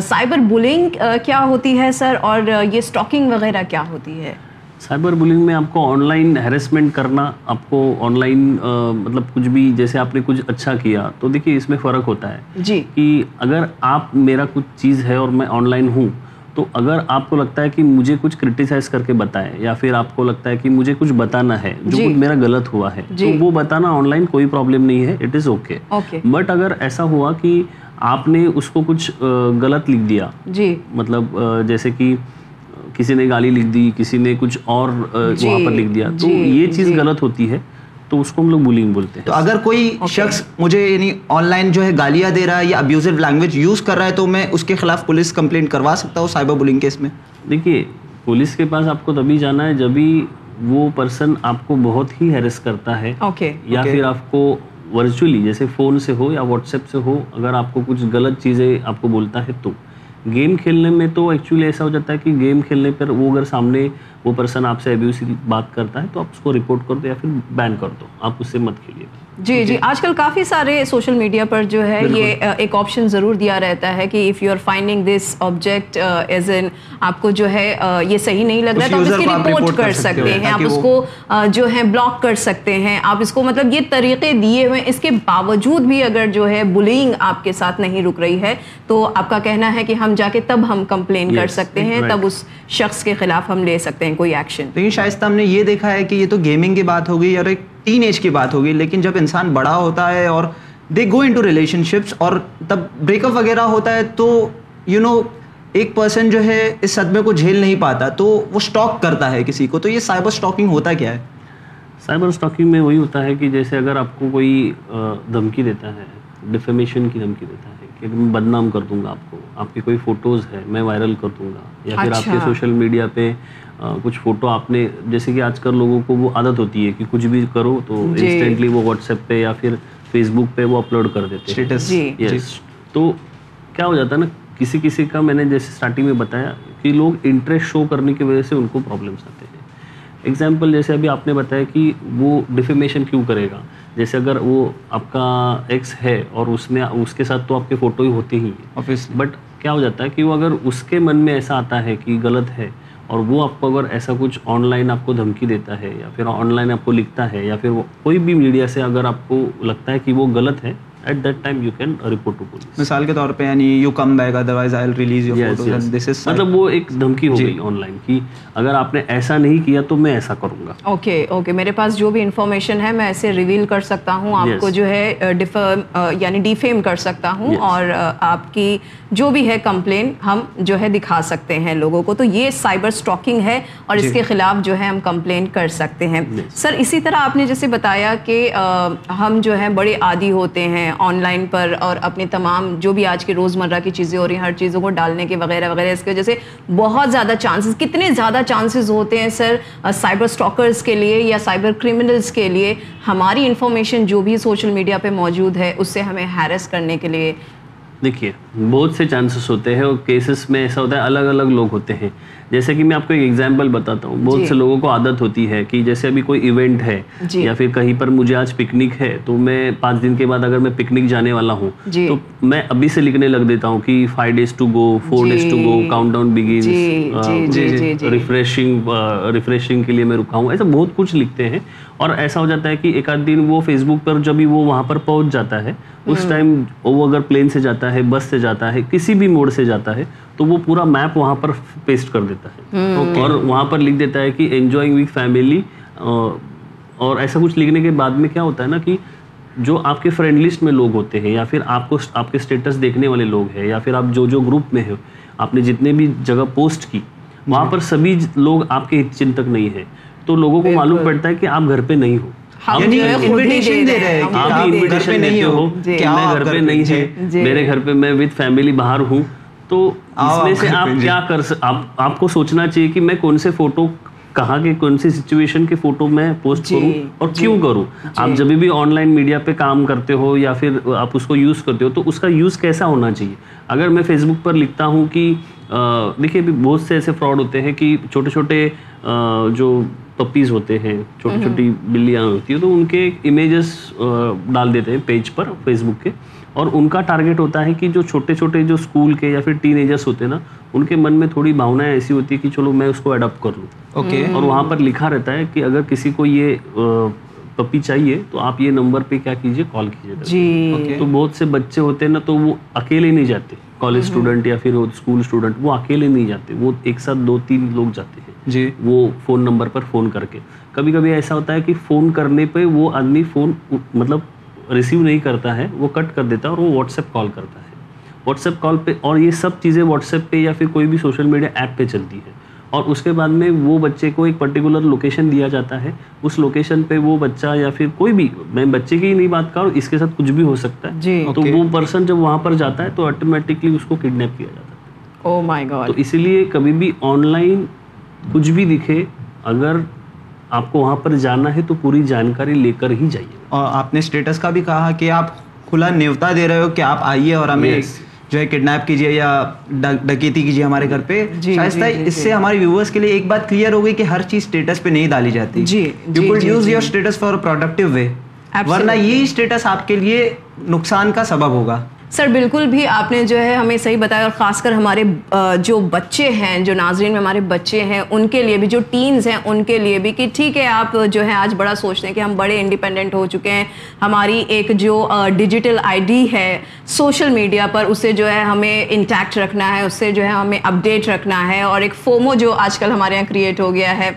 سائبر بلنگ کیا ہوتی ہے سر؟ اور یہ اسٹاکنگ وغیرہ کیا ہوتی ہے؟ سائبر بلنگ میں آپ کو آن لائن ہیرسمنٹ کرنا آپ کو آن لائن مطلب کچھ بھی جیسے آپ نے کچھ اچھا کیا تو دیکھیے اس میں فرق ہوتا ہے۔ جی۔ کہ اگر آپ میرا کچھ چیز ہے اور میں آن لائن ہوں تو اگر آپ کو لگتا ہے کہ مجھے کچھ کرٹیسائز کر کے بتائے یا پھر آپ کو لگتا ہے کہ مجھے کچھ بتانا ہے جو جی. کچھ میرا غلط ہوا ہے جی. تو وہ بتانا آن لائن کوئی پرابلم نہیں ہے اٹ از اوکے بٹ اگر ایسا ہوا کہ آپ نے اس کو کچھ غلط لکھ دیا جی مطلب جیسے کہ کسی نے گالی لکھ دی کسی نے کچھ اور جی، وہاں پر لکھ دیا تو جی، یہ چیز جی۔ غلط ہوتی ہے تو اس کو ہم لوگ بولنگ بولتے ہیں۔ تو اگر کوئی شخص مجھے یعنی آن لائن جو ہے گالیاں دے رہا ہے یا ابیوزو لینگویج یوز کر رہا ہے تو میں اس کے خلاف پولیس کمپلینٹ کروا سکتا ہوں سائبر بلنگ کیس میں؟ دیکھیے پولیس کے پاس آپ کو تبھی جانا ہے جبھی وہ پرسن آپ کو بہت ہی ہیرس کرتا ہے۔ اوکے یا پھر آپ کو ورچولی جیسے فون سے ہو یا واٹس ایپ سے ہو اگر آپ کو کچھ غلط چیزیں آپ کو بولتا ہے تو۔ گیم کھیلنے میں تو ایکچولی ایسا ہو جاتا ہے کہ گیم کھیلنے پر وہ اگر سامنے وہ پرسن آپ سے ابیوس بات کرتا ہے تو آپ اس کو رپورٹ کر دو یا پھر بین کر دو۔ آپ اس سے مت کھیلیے۔ جی جی۔ آج کل کافی سارے سوشل میڈیا پر جو ہے یہ ایک آپشن ضرور دیا رہتا ہے کہ if you are finding this object as an آپ کو جو ہے یہ صحیح نہیں لگ رہا تو آپ اس کی رپورٹ کر سکتے ہیں۔ آپ اس کو جو ہے بلاک کر سکتے ہیں۔ آپ اس کو مطلب یہ طریقے دیے ہوئے اس کے باوجود بھی اگر جو ہے بلینگ آپ کے ساتھ نہیں رک رہی ہے تو آپ کا کہنا ہے کہ ہم جا کے تب ہم کمپلین کر سکتے ہیں تب اس شخص کے خلاف ہم لے سکتے ہیں کوئی ایکشن لیکن شائستہ ہم نے یہ دیکھا ہے کہ یہ تو گیمنگ کی بات ہوگی اور ایک ٹین ایج کی بات ہوگی لیکن جب انسان بڑا ہوتا ہے اور they go into relationships اور تب بریک اپ وغیرہ ہوتا ہے تو یو نو ایک پرسن جو ہے اس صدمے کو جھیل نہیں پاتا تو وہ اسٹاک کرتا ہے کسی کو۔ تو یہ سائبر اسٹاکنگ ہوتا کیا ہے؟ سائبر اسٹاکنگ میں وہی ہوتا ہے کہ جیسے اگر آپ کو کوئی دھمکی دیتا ہے ڈیفیمیشن کی دھمکی دیتا ہے کہ میں بدنام کر دوں گا آپ کو آپ کی کوئی فوٹوز ہے میں وائرل کر دوں گا یا پھر آپ کے سوشل میڈیا پہ کچھ فوٹو آپ نے جیسے کہ آج کل لوگوں کو وہ عادت ہوتی ہے کہ کچھ بھی کرو تو انسٹنٹلی وہ واٹس ایپ پہ یا پھر فیس بک پہ وہ اپلوڈ کر دیتے ہیں۔ تو کیا ہو جاتا ہے نا کسی کسی کا میں نے جیسے اسٹارٹنگ میں بتایا کہ لوگ انٹرسٹ شو کرنے کی وجہ سے ان کو پرابلمس آتے ہیں۔ ایگزامپل جیسے ابھی آپ نے بتایا کہ وہ ڈیفیمیشن کیوں کرے گا؟ جیسے اگر وہ آپ کا ایکس ہے اور اس میں اس کے ساتھ تو آپ کے فوٹو ہی ہوتے ہی ہیں۔ بٹ کیا ہو جاتا ہے کہ وہ اگر اس کے من میں ایسا آتا ہے کہ غلط ہے اور وہ آپ کو اگر ایسا کچھ آن لائن آپ کو دھمکی دیتا ہے یا پھر آن لائن آپ کو لکھتا ہے یا پھر وہ کوئی بھی میڈیا سے اگر آپ کو لگتا ہے کہ وہ غلط ہے at that time you can report to police مثال کے طور پہ یعنی you come back otherwise I release your photos this is مطلب وہ ایک دھمکی ہو گئی آن لائن کی اگر آپ نے ایسا نہیں کیا تو میں ایسا کروں گا۔ اوکے اوکے میرے پاس جو بھی انفارمیشن ہے میں ایسے ریویل کر سکتا ہوں۔ آپ کو جو ہے یعنی ڈیفیم کر سکتا ہوں۔ اور آپ کی جو بھی ہے کمپلین ہم جو ہے دکھا سکتے ہیں لوگوں کو۔ تو یہ سائبر اسٹاکنگ ہے اور اس کے خلاف جو ہے ہم کمپلین کر سکتے ہیں۔ سر اسی طرح آپ نے جیسے بتایا کہ ہم جو ہے بڑے عادی ہوتے ہیں آن لائن پر اور اپنی تمام جو بھی آج کی روزمرہ کی چیزیں ہو رہی ہیں، ہر چیزوں کو ڈالنے کے وغیرہ وغیرہ، اس کی وجہ سے بہت زیادہ چانسز کتنے زیادہ چانسز ہوتے ہیں سر سائبر اسٹاکرس کے لیے یا سائبر کرمنلس کے لیے ہماری انفارمیشن جو بھی سوشل میڈیا پہ موجود ہے، اس سے ہمیں ہیرس کرنے کے لیے۔ دیکھیے، بہت سے چانسز ہوتے ہیں اور کیسز میں ایسا ہوتا ہے، الگ الگ لوگ ہوتے ہیں۔ جیسے کہ میں آپ کو ایک ایگزامپل بتاتا ہوں۔ بہت سے لوگوں کو عادت ہوتی ہے کہ جیسے ابھی کوئی ایونٹ ہے یا پھر کہیں پر مجھے آج پکنک ہے تو میں پانچ دن کے بعد اگر میں پکنک جانے والا ہوں تو میں ابھی سے لکھنے لگ دیتا ہوں کہ five days to go four days to go countdown begins refreshing refreshing کے لیے میں رکا ہوں۔ ایسا بہت کچھ لکھتے ہیں۔ اور ایسا ہو جاتا ہے کہ ایک آدھ دن وہ فیس بک پر جب وہ وہاں پر پہنچ جاتا ہے اس ٹائم وہ اگر پلین سے جاتا ہے بس سے جاتا ہے کسی بھی موڈ سے جاتا ہے تو وہ پورا میپ وہاں پر پیسٹ کر دیتا ہے۔ اور وہاں پر لکھ دیتا ہے کہ انجوائنگ وتھ فیملی اور ایسا کچھ لکھنے کے بعد میں کیا ہوتا ہے نا کہ جو آپ کے فرینڈ لسٹ میں لوگ ہوتے ہیں یا پھر آپ کو آپ کے اسٹیٹس دیکھنے والے لوگ ہیں یا پھر آپ جو جو گروپ میں ہو آپ نے جتنے بھی جگہ پوسٹ کی وہاں پر سبھی لوگ آپ کے چنتک نہیں ہے۔ تو لوگوں کو معلوم پڑتا ہے کہ آپ گھر پہ نہیں ہو۔ گھر پہ نہیں ہے میرے گھر پہ میں وتھ فیملی باہر ہوں تو اس میں سے آپ کیا کر آپ کو سوچنا چاہیے کہ میں کون سے فوٹو کہاں کے کون سی سچویشن کے فوٹو میں پوسٹ کروں اور کیوں کروں؟ آپ جب بھی آن لائن میڈیا پہ کام کرتے ہو یا پھر آپ اس کو یوز کرتے ہو تو اس کا یوز کیسا ہونا چاہیے؟ اگر میں فیس بک پر لکھتا ہوں کہ دیکھیے بہت سے ایسے فراڈ ہوتے ہیں کہ چھوٹے چھوٹے جو پپیز ہوتے ہیں چھوٹی چھوٹی بلیاں ہوتی ہیں تو ان کے امیجز ڈال دیتے ہیں پیج پر فیس بک کے۔ اور ان کا ٹارگیٹ ہوتا ہے کہ جو چھوٹے چھوٹے جو اسکول کے یا پھر ٹین ایجرس ہوتے ہیں نا ان کے من میں تھوڑی بھاؤنائیں ایسی ہوتی ہے کہ چلو میں اس کو اڈاپٹ کر لوں۔ اوکے اور وہاں پر لکھا رہتا ہے کہ اگر کسی کو یہ پپی چاہیے تو آپ یہ نمبر پہ کیا کیجیے کال کیجیے جی۔ تو بہت سے بچے ہوتے ہیں نا تو وہ اکیلے نہیں جاتے۔ کالج اسٹوڈنٹ یا پھر اسکول اسٹوڈنٹ وہ اکیلے نہیں جاتے۔ وہ ایک ساتھ دو تین لوگ جاتے ہیں۔ جی۔ وہ فون نمبر پر فون کر کے۔ کبھی کبھی ایسا ہوتا ہے کہ فون کرنے پہ وہ آدمی فون مطلب ریسیو نہیں کرتا ہے وہ کٹ کر دیتا ہے اور وہ واٹس ایپ کال کرتا ہے۔ واٹس ایپ کال پہ اور یہ سب چیزیں واٹس ایپ پہ یا پھر کوئی بھی سوشل میڈیا ایپ پہ چلتی ہے اور اس کے بعد میں وہ بچے کو ایک پرٹیکولر لوکیشن دیا جاتا ہے۔ اس لوکیشن پہ وہ بچہ یا پھر کوئی بھی میں بچے کی ہی نہیں بات کروں اس کے ساتھ کچھ بھی ہو سکتا ہے۔ جی۔ تو وہ پرسن جب وہاں پر جاتا ہے تو آٹومیٹکلی اس کو کڈنیپ کیا جاتا ہے۔ Oh تو اسی لیے کبھی بھی آن لائن کچھ بھی دکھے اگر آپ کو وہاں پر جانا ہے تو پوری جانکاری لے کر ہی جائیے۔ اور آپ نے اسٹیٹس کا بھی کہا کہ آپ کھلا نیوتا دے رہے ہو کہ آپ آئیے اور ہمیں جو ہے کڈنیپ کیجیے یا ڈکیتی کیجیے ہمارے گھر پہ۔ جی، جی، شائستہ جی، اس سے ہمارے ویورس کے لیے ایک بات کلیئر ہو گئی کہ ہر چیز اسٹیٹس پہ نہیں ڈالی جاتی۔ You could use your status for productive way ورنہ یہ اسٹیٹس آپ کے لیے نقصان کا سبب ہوگا۔ سر بالکل بھی آپ نے جو ہے ہمیں صحیح بتایا اور خاص کر ہمارے جو بچے ہیں، جو ناظرین میں ہمارے بچے ہیں، ان کے لیے بھی، جو ٹینز ہیں، ان کے لیے بھی کہ ٹھیک ہے آپ جو ہے آج بڑا سوچتے ہیں کہ ہم بڑے انڈیپینڈنٹ ہو چکے ہیں۔ ہماری ایک جو ڈیجیٹل آئی ڈی ہے سوشل میڈیا پر، اسے جو ہے ہمیں انٹیکٹ رکھنا ہے اس سے جو ہے ہمیں اپڈیٹ رکھنا ہے اور ایک فومو جو آج کل ہمارے یہاں کریٹ ہو گیا ہے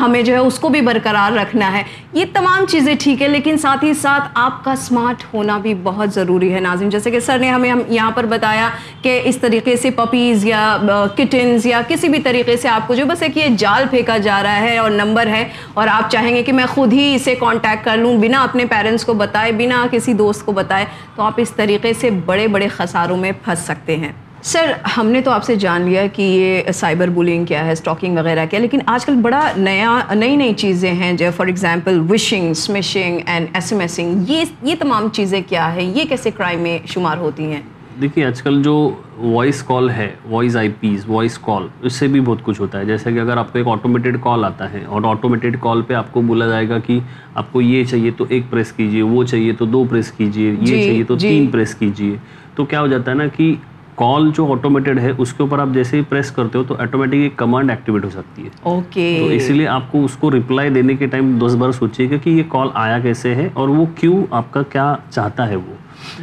ہمیں جو ہے اس کو بھی برقرار رکھنا ہے۔ یہ تمام چیزیں ٹھیک ہے، لیکن ساتھ ہی ساتھ آپ کا اسمارٹ ہونا بھی بہت ضروری ہے ناظرین۔ جیسے کہ سر نے ہمیں ہم یہاں پر بتایا کہ اس طریقے سے پپیز یا کٹنز یا کسی بھی طریقے سے آپ کو جو بس ایک یہ جال پھینکا جا رہا ہے اور نمبر ہے اور آپ چاہیں گے کہ میں خود ہی اسے کانٹیکٹ کر لوں بنا اپنے پیرنٹس کو بتائے، بنا کسی دوست کو بتائے، تو آپ اس طریقے سے بڑے بڑے خساروں میں پھنس سکتے ہیں۔ سر ہم نے تو آپ سے جان لیا کہ یہ سائبر بولنگ کیا ہے اسٹاکنگ وغیرہ کیا لیکن آج کل بڑا نیا نئی نئی چیزیں ہیں جو for example vishing smishing and SMSing یہ یہ تمام چیزیں کیا ہے یہ کیسے کرائم میں شمار ہوتی ہیں؟ دیکھیے آج کل جو وائس کال ہے voice I Ps voice call اس سے بھی بہت کچھ ہوتا ہے۔ جیسے کہ اگر آپ کو ایک آٹومیٹیڈ کال آتا ہے اور آٹومیٹیڈ کال پہ آپ کو بولا جائے گا کہ آپ کو یہ چاہیے تو ایک پریس کیجیے وہ چاہیے تو دو پریس کیجیے یہ جی، چاہیے تو جی۔ تین پریس کیجیے تو کیا ہو جاتا ہے نا کہ کال جو آٹومیٹڈ ہے اس کے اوپر آپ جیسے ہی پریس کرتے ہو تو آٹومیٹک ایک کمانڈ ایکٹیویٹ ہو سکتی ہے۔ اوکے تو اسی لیے آپ کو اس کو رپلائی دینے کے ٹائم دس بار سوچیے گا کہ یہ کال آیا کیسے ہے اور وہ کیوں آپ کا کیا چاہتا ہے وہ۔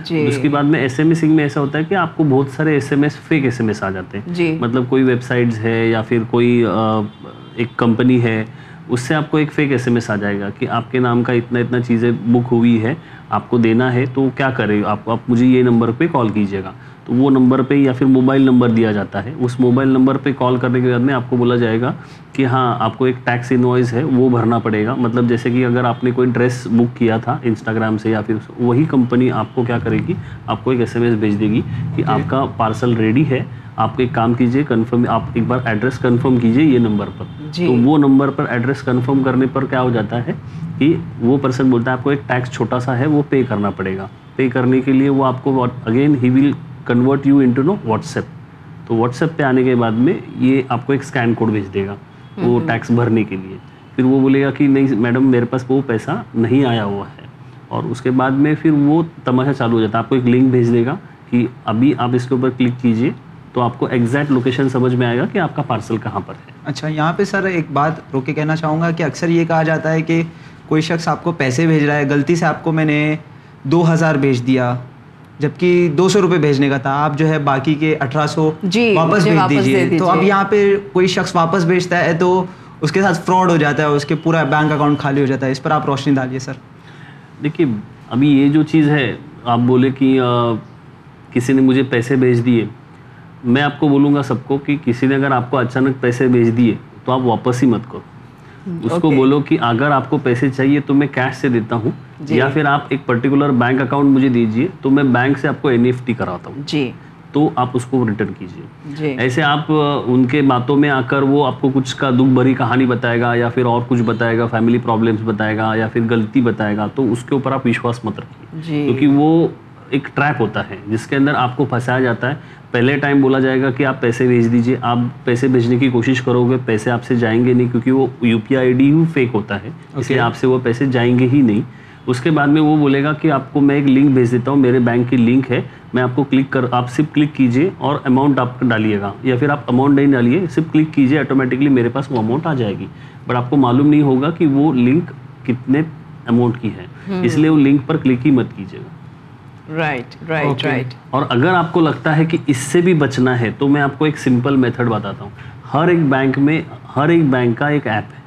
جی۔ اس کے بعد میں ایس ایم ایسنگ میں ایسا ہوتا ہے کہ آپ کو بہت سارے S M S fake S M S آ جاتے ہیں۔ جی۔ مطلب کوئی ویب سائٹس ہے یا پھر کوئی ایک کمپنی ہے اس سے آپ کو ایک فیک ایس ایم ایس آ جائے گا کہ آپ کے نام کا اتنا اتنا چیزیں بک ہوئی ہے آپ کو دینا ہے تو کیا کرے آپ آپ مجھے یہ نمبر پہ کال کیجیے گا۔ تو وہ نمبر پہ یا پھر موبائل نمبر دیا جاتا ہے۔ اس موبائل نمبر پہ کال کرنے کے بعد میں آپ کو بولا جائے گا کہ ہاں آپ کو ایک ٹیکس انوائز ہے وہ بھرنا پڑے گا۔ مطلب جیسے کہ اگر آپ نے کوئی ڈریس بک کیا تھا انسٹاگرام سے یا پھر وہی کمپنی آپ کو کیا کرے گی آپ کو ایک ایس ایم ایس بھیج دے گی کہ آپ کا پارسل ریڈی ہے۔ آپ ایک کام کیجیے کنفرم آپ ایک بار ایڈریس کنفرم کیجیے یہ نمبر پر۔ جی۔ تو وہ نمبر پر ایڈریس کنفرم کرنے پر کیا ہو جاتا ہے کہ وہ پرسن بولتا ہے آپ کو ایک ٹیکس چھوٹا سا ہے وہ پے کرنا پڑے گا۔ پے کرنے کے لیے وہ آپ کو again he will convert you into no WhatsApp تو واٹس ایپ پہ آنے کے بعد میں یہ آپ کو ایک اسکین کوڈ بھیج دے گا وہ ٹیکس بھرنے کے لیے۔ پھر وہ بولے گا کہ نہیں میڈم میرے پاس وہ پیسہ نہیں آیا ہوا ہے۔ اور اس کے بعد میں پھر وہ تماشا چالو ہو جاتا ہے۔ آپ کو ایک لنک بھیج دے گا کہ ابھی آپ اس کے اوپر کلک کیجیے تو آپ کو ایگزیکٹ لوکیشن سمجھ میں آئے گا کہ آپ کا پارسل کہاں پر ہے۔ اچھا یہاں پہ سر ایک بات روک کے کہنا چاہوں گا کہ اکثر یہ کہا جاتا ہے کہ کوئی شخص آپ کو پیسے بھیج رہا ہے غلطی سے آپ کو میں نے دو ہزار بھیج دیا۔ جبکہ دو سو روپے بھیجنے کا تھا آپ جو ہے باقی کے اٹھارہ سو جی، واپس بھیج دیجیے تو اب۔ یہاں پہ کوئی شخص واپس بھیجتا ہے تو اس کے ساتھ فراڈ ہو جاتا ہے اس کے پورا بینک اکاؤنٹ خالی ہو جاتا ہے اس پر آپ روشنی ڈالیے سر دیکھیے ابھی یہ جو چیز ہے آپ بولے کہ کسی نے مجھے پیسے بھیج دیے میں آپ کو بولوں گا سب کو کہ کسی نے اگر آپ کو اچانک پیسے بھیج دیے تو آپ واپس ہی مت کرو اس کو. بولو کہ اگر آپ کو پیسے چاہیے تو میں کیش سے دیتا ہوں۔ یا پھر آپ ایک پرٹیکولر بینک اکاؤنٹ مجھے دیجیے تو میں بینک سے آپ کو این ایف ٹی کراتا ہوں۔ جی۔ تو آپ اس کو ریٹرن کیجیے جی۔ ایسے آپ ان کے باتوں میں آ کر وہ آپ کو کچھ کا دکھ بھری کہانی بتائے گا یا پھر اور کچھ بتائے گا فیملی پرابلمس بتائے گا یا پھر غلطی بتائے گا تو اس کے اوپر آپ وشواس مت رکھیے۔ جی۔ کیونکہ وہ ایک ٹریپ ہوتا ہے جس کے اندر آپ کو پھنسایا جاتا ہے۔ پہلے ٹائم بولا جائے گا کہ آپ پیسے بھیج دیجیے آپ پیسے بھیجنے کی کوشش کرو گے پیسے آپ سے جائیں گے نہیں کیونکہ وہ یو پی آئی ڈی ہی فیک ہوتا ہے۔ اس لیے آپ سے وہ پیسے جائیں گے ہی نہیں۔ اس کے بعد میں وہ بولے گا کہ آپ کو میں ایک لنک بھیج دیتا ہوں میرے بینک کی لنک ہے میں آپ کو کلک کر آپ صرف کلک کیجیے اور اماؤنٹ آپ ڈالیے گا یا پھر آپ اماؤنٹ نہیں ڈالیے صرف کلک کیجیے آٹومیٹکلی میرے پاس وہ اماؤنٹ آ جائے گی۔ بٹ آپ کو معلوم نہیں ہوگا کہ وہ لنک کتنے اماؤنٹ کی ہے۔ اس لیے وہ لنک پر کلک ہی مت کیجیے گا۔ رائٹ رائٹ رائٹ اور اگر آپ کو لگتا ہے کہ اس سے بھی بچنا ہے تو میں آپ کو ایک سمپل میتھڈ بتاتا ہوں۔ ہر ایک بینک میں ہر ایک بینک کا ایک ایپ ہے۔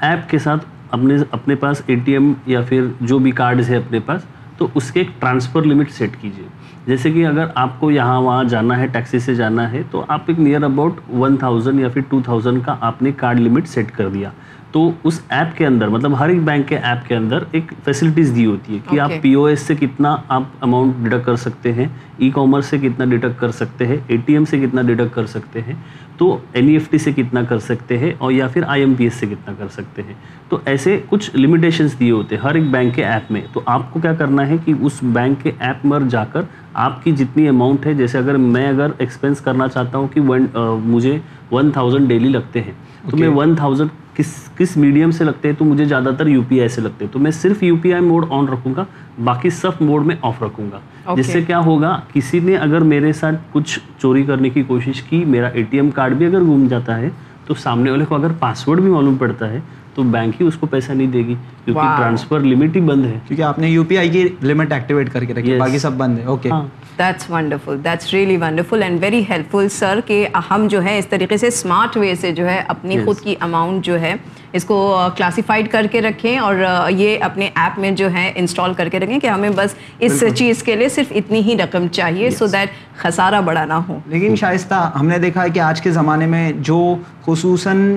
ایپ کے ساتھ اپنے اپنے پاس اے ٹی ایم یا پھر جو بھی کارڈز ہے اپنے پاس تو اس کے ایک ٹرانسفر لمٹ سیٹ کیجیے۔ جیسے کہ اگر آپ کو یہاں وہاں جانا ہے ٹیکسی سے جانا ہے تو آپ ایک نیئر اباؤٹ ون تھاؤزینڈ یا پھر ٹو تھاؤزینڈ کا آپ نے کارڈ لمٹ سیٹ کر دیا۔ تو اس ایپ کے اندر مطلب ہر ایک بینک کے ایپ کے اندر ایک فیسلٹیز دی ہوتی ہے کہ آپ. پی او ایس سے کتنا آپ اماؤنٹ ڈیڈکٹ کر سکتے ہیں ای کامرس سے کتنا ڈیڈکٹ کر سکتے ہیں اے ٹی ایم سے کتنا ڈیڈکٹ کر سکتے ہیں۔ تو این ای ایف ٹی سے کتنا کر سکتے ہیں اور یا پھر آئی ایم پی ایس سے کتنا کر سکتے ہیں؟ تو ایسے کچھ لمیٹیشنس دیے ہوتے ہیں ہر ایک بینک کے ایپ میں۔ تو آپ کو کیا کرنا ہے کہ اس بینک کے ایپ میں جا کر آپ کی جتنی اماؤنٹ ہے جیسے اگر میں اگر ایکسپینس کرنا چاہتا ہوں کہ ون مجھے ون تھاؤزینڈ ڈیلی لگتے ہیں تو میں ون تھاؤزینڈ کس کس میڈیم سے لگتے ہیں تو مجھے زیادہ تر یو پی آئی سے لگتے ہیں تو میں صرف یو پی آئی موڈ آن رکھوں گا باقی سب موڈ میں آف رکھوں گا okay. جس سے کیا ہوگا کسی نے اگر میرے ساتھ کچھ چوری کرنے کی کوشش کی میرا اے ٹی ایم کارڈ بھی اگر گھوم جاتا ہے تو سامنے والے کو اگر پاسورڈ بھی معلوم پڑتا ہے تو بینک ہی اس کو پیسہ نہیں دے گی کیونکہ ٹرانسفر لمٹ ہی بند ہے۔ کیونکہ آپ نے یو پی آئی کی لمٹ ایکٹیویٹ کر کے رکھی باقی سب بند ہے۔ Okay that's wonderful that's really wonderful and very helpful sir کہ ہم جو ہے اس طریقے سے اسمارٹ وے سے جو ہے اپنی خود کی اماؤنٹ جو ہے اس کو کلاسیفائڈ کر کے رکھیں اور یہ اپنے ایپ میں جو ہے انسٹال کر کے رکھیں کہ ہمیں بس اس چیز کے لیے صرف اتنی ہی رقم چاہیے سو دیٹ خسارہ بڑا نہ ہو۔ لیکن شائستہ ہم نے دیکھا ہے کہ آج کے زمانے میں جو خصوصاً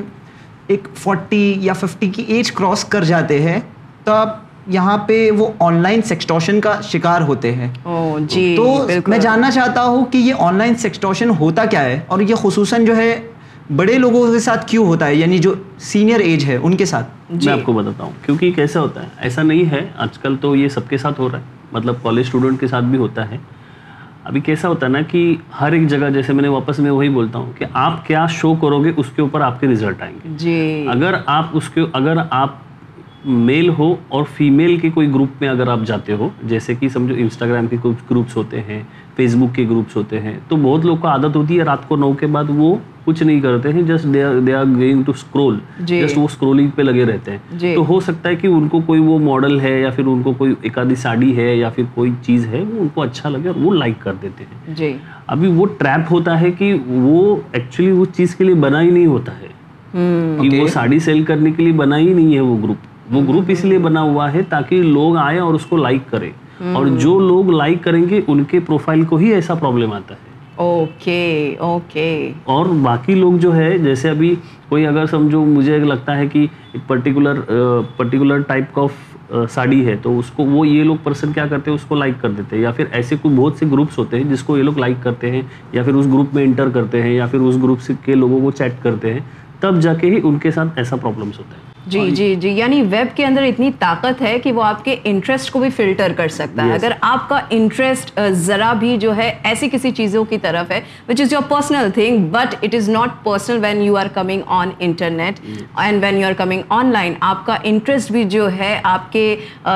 ایک فورٹی یا ففٹی کی ایج کراس کر جاتے ہیں تب یہاں پہ وہ آن لائن سیکسٹوشن کا شکار ہوتے ہیں۔ جی تو میں جاننا چاہتا ہوں کہ یہ آن لائن سیکسٹوشن ہوتا کیا ہے اور یہ خصوصاً جو ہے بڑے لوگوں کے ساتھ کیوں ہوتا ہے یعنی جو سینئر ایج ہے ان کے ساتھ۔ جی۔ میں آپ کو بتاتا ہوں کیونکہ کیسا ہوتا ہے؟ ایسا نہیں ہے آج کل تو یہ سب کے ساتھ ہو رہا ہے۔ مطلب کالج اسٹوڈنٹ کے ساتھ بھی ہوتا ہے۔ ابھی کیسا ہوتا ہے نا کہ ہر ایک جگہ جیسے میں نے واپس میں وہی بولتا ہوں کہ آپ کیا شو کرو گے اس کے اوپر آپ کے ریزلٹ آئیں گے۔ جی۔ اگر آپ اس کے اگر آپ میل ہو اور فیمیل کے کوئی گروپ میں اگر آپ جاتے ہو جیسے کہ سمجھو انسٹاگرام کے کچھ گروپس ہوتے ہیں فیس بک کے گروپس ہوتے ہیں۔ تو بہت لوگ کو عادت ہوتی ہے رات کو نو کے بعد وہ کچھ نہیں کرتے ہیں just they are going to scroll just وہ اسکرولنگ پہ لگے رہتے ہیں۔ جی۔ تو ہو سکتا ہے کہ ان کو کوئی وہ ماڈل ہے یا پھر ان کو کوئی ایک آدھی ساڑی ہے یا پھر کوئی چیز ہے وہ ان کو اچھا لگے اور وہ لائک کر دیتے ہیں۔ جی۔ ابھی وہ ٹریپ ہوتا ہے کہ وہ ایکچولی اس چیز کے لیے بنا ہی نہیں ہوتا ہے۔ کہ وہ ساڑی سیل کرنے کے لیے بنا ہی نہیں ہے وہ گروپ وہ گروپ اس لیے بنا ہوا ہے تاکہ لوگ آئیں اور اس کو لائک کریں۔ اور جو لوگ لائک کریں گے ان کے پروفائل کو ہی ایسا پرابلم آتا ہے۔ اوکے اوکے اور باقی لوگ جو ہے جیسے ابھی کوئی اگر سمجھو مجھے لگتا ہے کہ ایک particular particular type of sari ہے تو اس کو وہ یہ لوگ پرسن کیا کرتے ہیں اس کو لائک کر دیتے ہیں۔ یا پھر ایسے کوئی بہت سے گروپس ہوتے ہیں جس کو یہ لوگ لائک کرتے ہیں یا پھر اس گروپ میں انٹر کرتے ہیں یا پھر اس گروپ سے کے لوگوں کو چیٹ کرتے ہیں تب جا کے ہی ان کے ساتھ ایسا پرابلمس ہوتا ہے۔ جی جی جی یعنی ویب کے اندر اتنی طاقت ہے کہ وہ آپ کے انٹرسٹ کو بھی فلٹر کر سکتا ہے۔ اگر آپ کا انٹرسٹ ذرا بھی جو ہے ایسی کسی چیزوں کی طرف ہے which is your personal thing but it is not personal when you are coming on internet and when you are coming online آپ کا انٹرسٹ بھی جو ہے آپ کے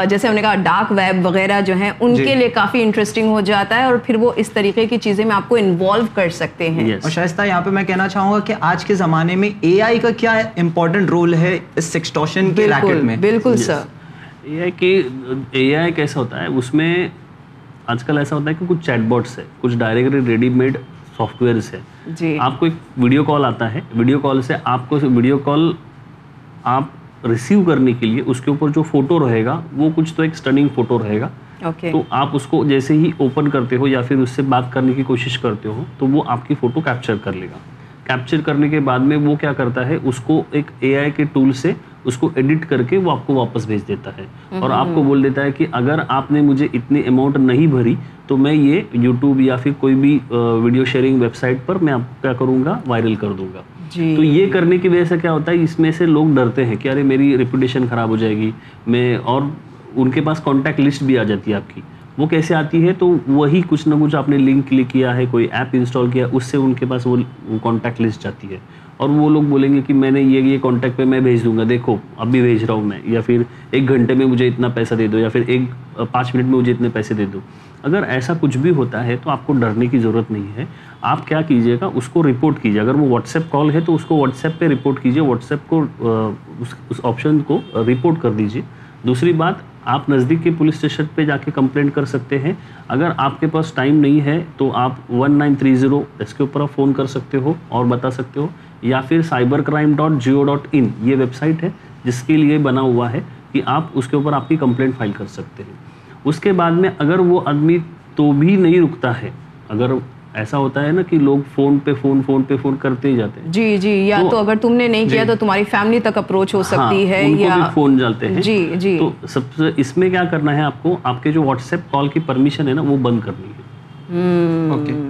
جیسے ہم نے کہا ڈارک ویب وغیرہ جو ہیں ان جی۔ کے لیے کافی انٹرسٹنگ ہو جاتا ہے اور پھر وہ اس طریقے کی چیزیں میں آپ کو انوالو کر سکتے ہیں۔ اور شائستہ یہاں پہ میں کہنا چاہوں گا کہ آج کے زمانے میں اے آئی کا کیا امپورٹنٹ رول ہے اس ایکسٹوشن کے ریکٹ میں بالکل سر یہ ہے کہ اے آئی کیسا ہوتا ہے اس میں آج کل ایسا ہوتا ہے کہ کچھ چیٹ بوٹس ہے کچھ direct ready made softwares ہے آپ کو ایک ویڈیو کال آتا ہے ویڈیو کال سے آپ کو ویڈیو کال آپ ریسیو کرنے کے لیے اس کے اوپر جو فوٹو رہے گا وہ کچھ تو ایک اسٹننگ فوٹو رہے گا تو آپ اس کو جیسے ہی اوپن کرتے ہو یا پھر اس سے بات کرنے کی کوشش کرتے ہو تو وہ آپ کی فوٹو کیپچر کر لے گا کیپچر کرنے کے بعد میں وہ کیا کرتا ہے؟ اس کو ایک اے آئی کے ٹول سے اس کو ایڈٹ کر کے وہ آپ کو واپس بھیج دیتا ہے۔ اور آپ کو بول دیتا ہے کہ اگر آپ نے مجھے اتنی اماؤنٹ نہیں بھری تو میں یہ یوٹیوب یا پھر کوئی بھی ویڈیو شیئرنگ ویب سائٹ پر میں آپ کو کیا کروں گا؟ وائرل کر دوں گا۔ جی۔ تو یہ کرنے کی وجہ سے کیا ہوتا ہے؟ اس میں سے لوگ ڈرتے ہیں کہ ارے میری ریپوٹیشن خراب ہو جائے گی۔ میں اور ان کے پاس کانٹیکٹ لسٹ بھی آ جاتی ہے آپ کی۔ وہ کیسے آتی ہے؟ تو وہی کچھ نہ کچھ آپ نے لنک کلک کیا ہے، کوئی ایپ انسٹال کیا، اس سے ان کے پاس وہ کانٹیکٹ لسٹ جاتی ہے۔ اور وہ لوگ بولیں گے کہ میں نے یہ یہ کانٹیکٹ پہ میں بھیج دوں گا۔ دیکھو، اب بھی بھیج رہا ہوں میں۔ یا پھر ایک گھنٹے میں مجھے اتنا پیسہ دے دو، یا پھر ایک پانچ منٹ میں مجھے اتنے پیسے دے دو۔ اگر ایسا کچھ بھی ہوتا ہے تو آپ کو ڈرنے کی ضرورت نہیں ہے۔ آپ کیا کیجیے گا؟ اس کو رپورٹ کیجیے۔ اگر وہ واٹس ایپ کال ہے تو اس کو واٹس ایپ پہ رپورٹ کیجیے۔ واٹس ایپ کو اس آپشن کو رپورٹ کر دیجیے۔ دوسری بات، آپ نزدیک کے پولیس اسٹیشن پہ جا کے کمپلینٹ کر سکتے ہیں۔ اگر آپ کے پاس ٹائم نہیں ہے تو آپ ون نائن تھری زیرو اس کے اوپر آپ فون کر سکتے ہو اور بتا سکتے ہو۔ یا پھر cyber crime dot gov dot in یہ ویب سائٹ ہے جس کے لیے بنا ہوا ہے کہ آپ اس کے اوپر آپ کی کمپلینٹ فائل کر سکتے ہیں۔ اس کے بعد میں اگر وہ آدمی تو بھی نہیں رکتا ہے، اگر ایسا ہوتا ہے نا کہ لوگ فون پہ فون فون پہ فون کرتے ہی جاتے ہیں۔ جی جی یا تو اگر تم نے نہیں جی۔ کیا تو تمہاری فیملی تک اپروچ ہو سکتی ہاں، ہے یا فون جاتے ہیں۔ جی جی۔ تو سب سے اس میں کیا کرنا ہے آپ کو آپ کے جو واٹس ایپ کال کی پرمیشن ہے نا وہ بند کرنی ہے۔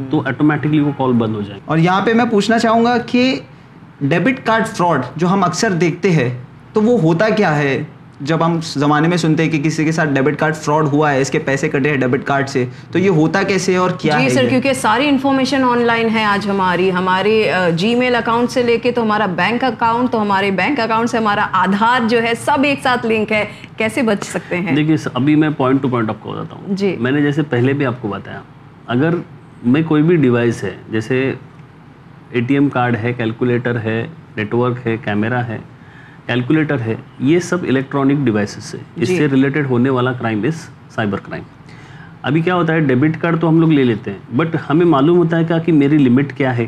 تو آٹومیٹکلی وہ کال بند ہو جائے۔ اور یہاں پہ میں پوچھنا چاہوں گا کہ ڈیبٹ کارڈ فراڈ جو ہم اکثر دیکھتے ہیں تو وہ ہوتا کیا ہے؟ جب ہم زمانے میں سنتے ہیں کہ کسی کے ساتھ ڈیبٹ کارڈ فراڈ ہوا ہے اس کے پیسے کٹے ہیں ڈیبٹ کارڈ سے تو یہ ہوتا کیسے اور کیا جی سر کیونکہ ساری انفارمیشن آن لائن ہے آج ہماری ہمارے جی میل اکاؤنٹ سے لے کے تو ہمارا بینک اکاؤنٹ تو ہمارے بینک اکاؤنٹ سے ہمارا آدھار جو ہے سب ایک ساتھ لنک ہے۔ کیسے بچ سکتے ہیں؟ دیکھیے ابھی میں پوائنٹ ٹو پوائنٹ آپ کو بتاتا ہوں۔ جی۔ میں نے جیسے پہلے بھی آپ کو بتایا اگر میں کوئی بھی ڈیوائس ہے جیسے اے ٹی ایم کارڈ ہے کیلکولیٹر ہے نیٹ ورک ہے کیمرہ ہے کیلکولیٹر ہے یہ سب الیکٹرانک جی۔ ڈیوائسز سے اس سے ریلیٹڈ ہونے والا کرائم از سائبر کرائم ابھی کیا ہوتا ہے ڈیبٹ کارڈ تو ہم لوگ لے لیتے ہیں بٹ ہمیں معلوم ہوتا ہے کیا کہ میری لمٹ کیا ہے؟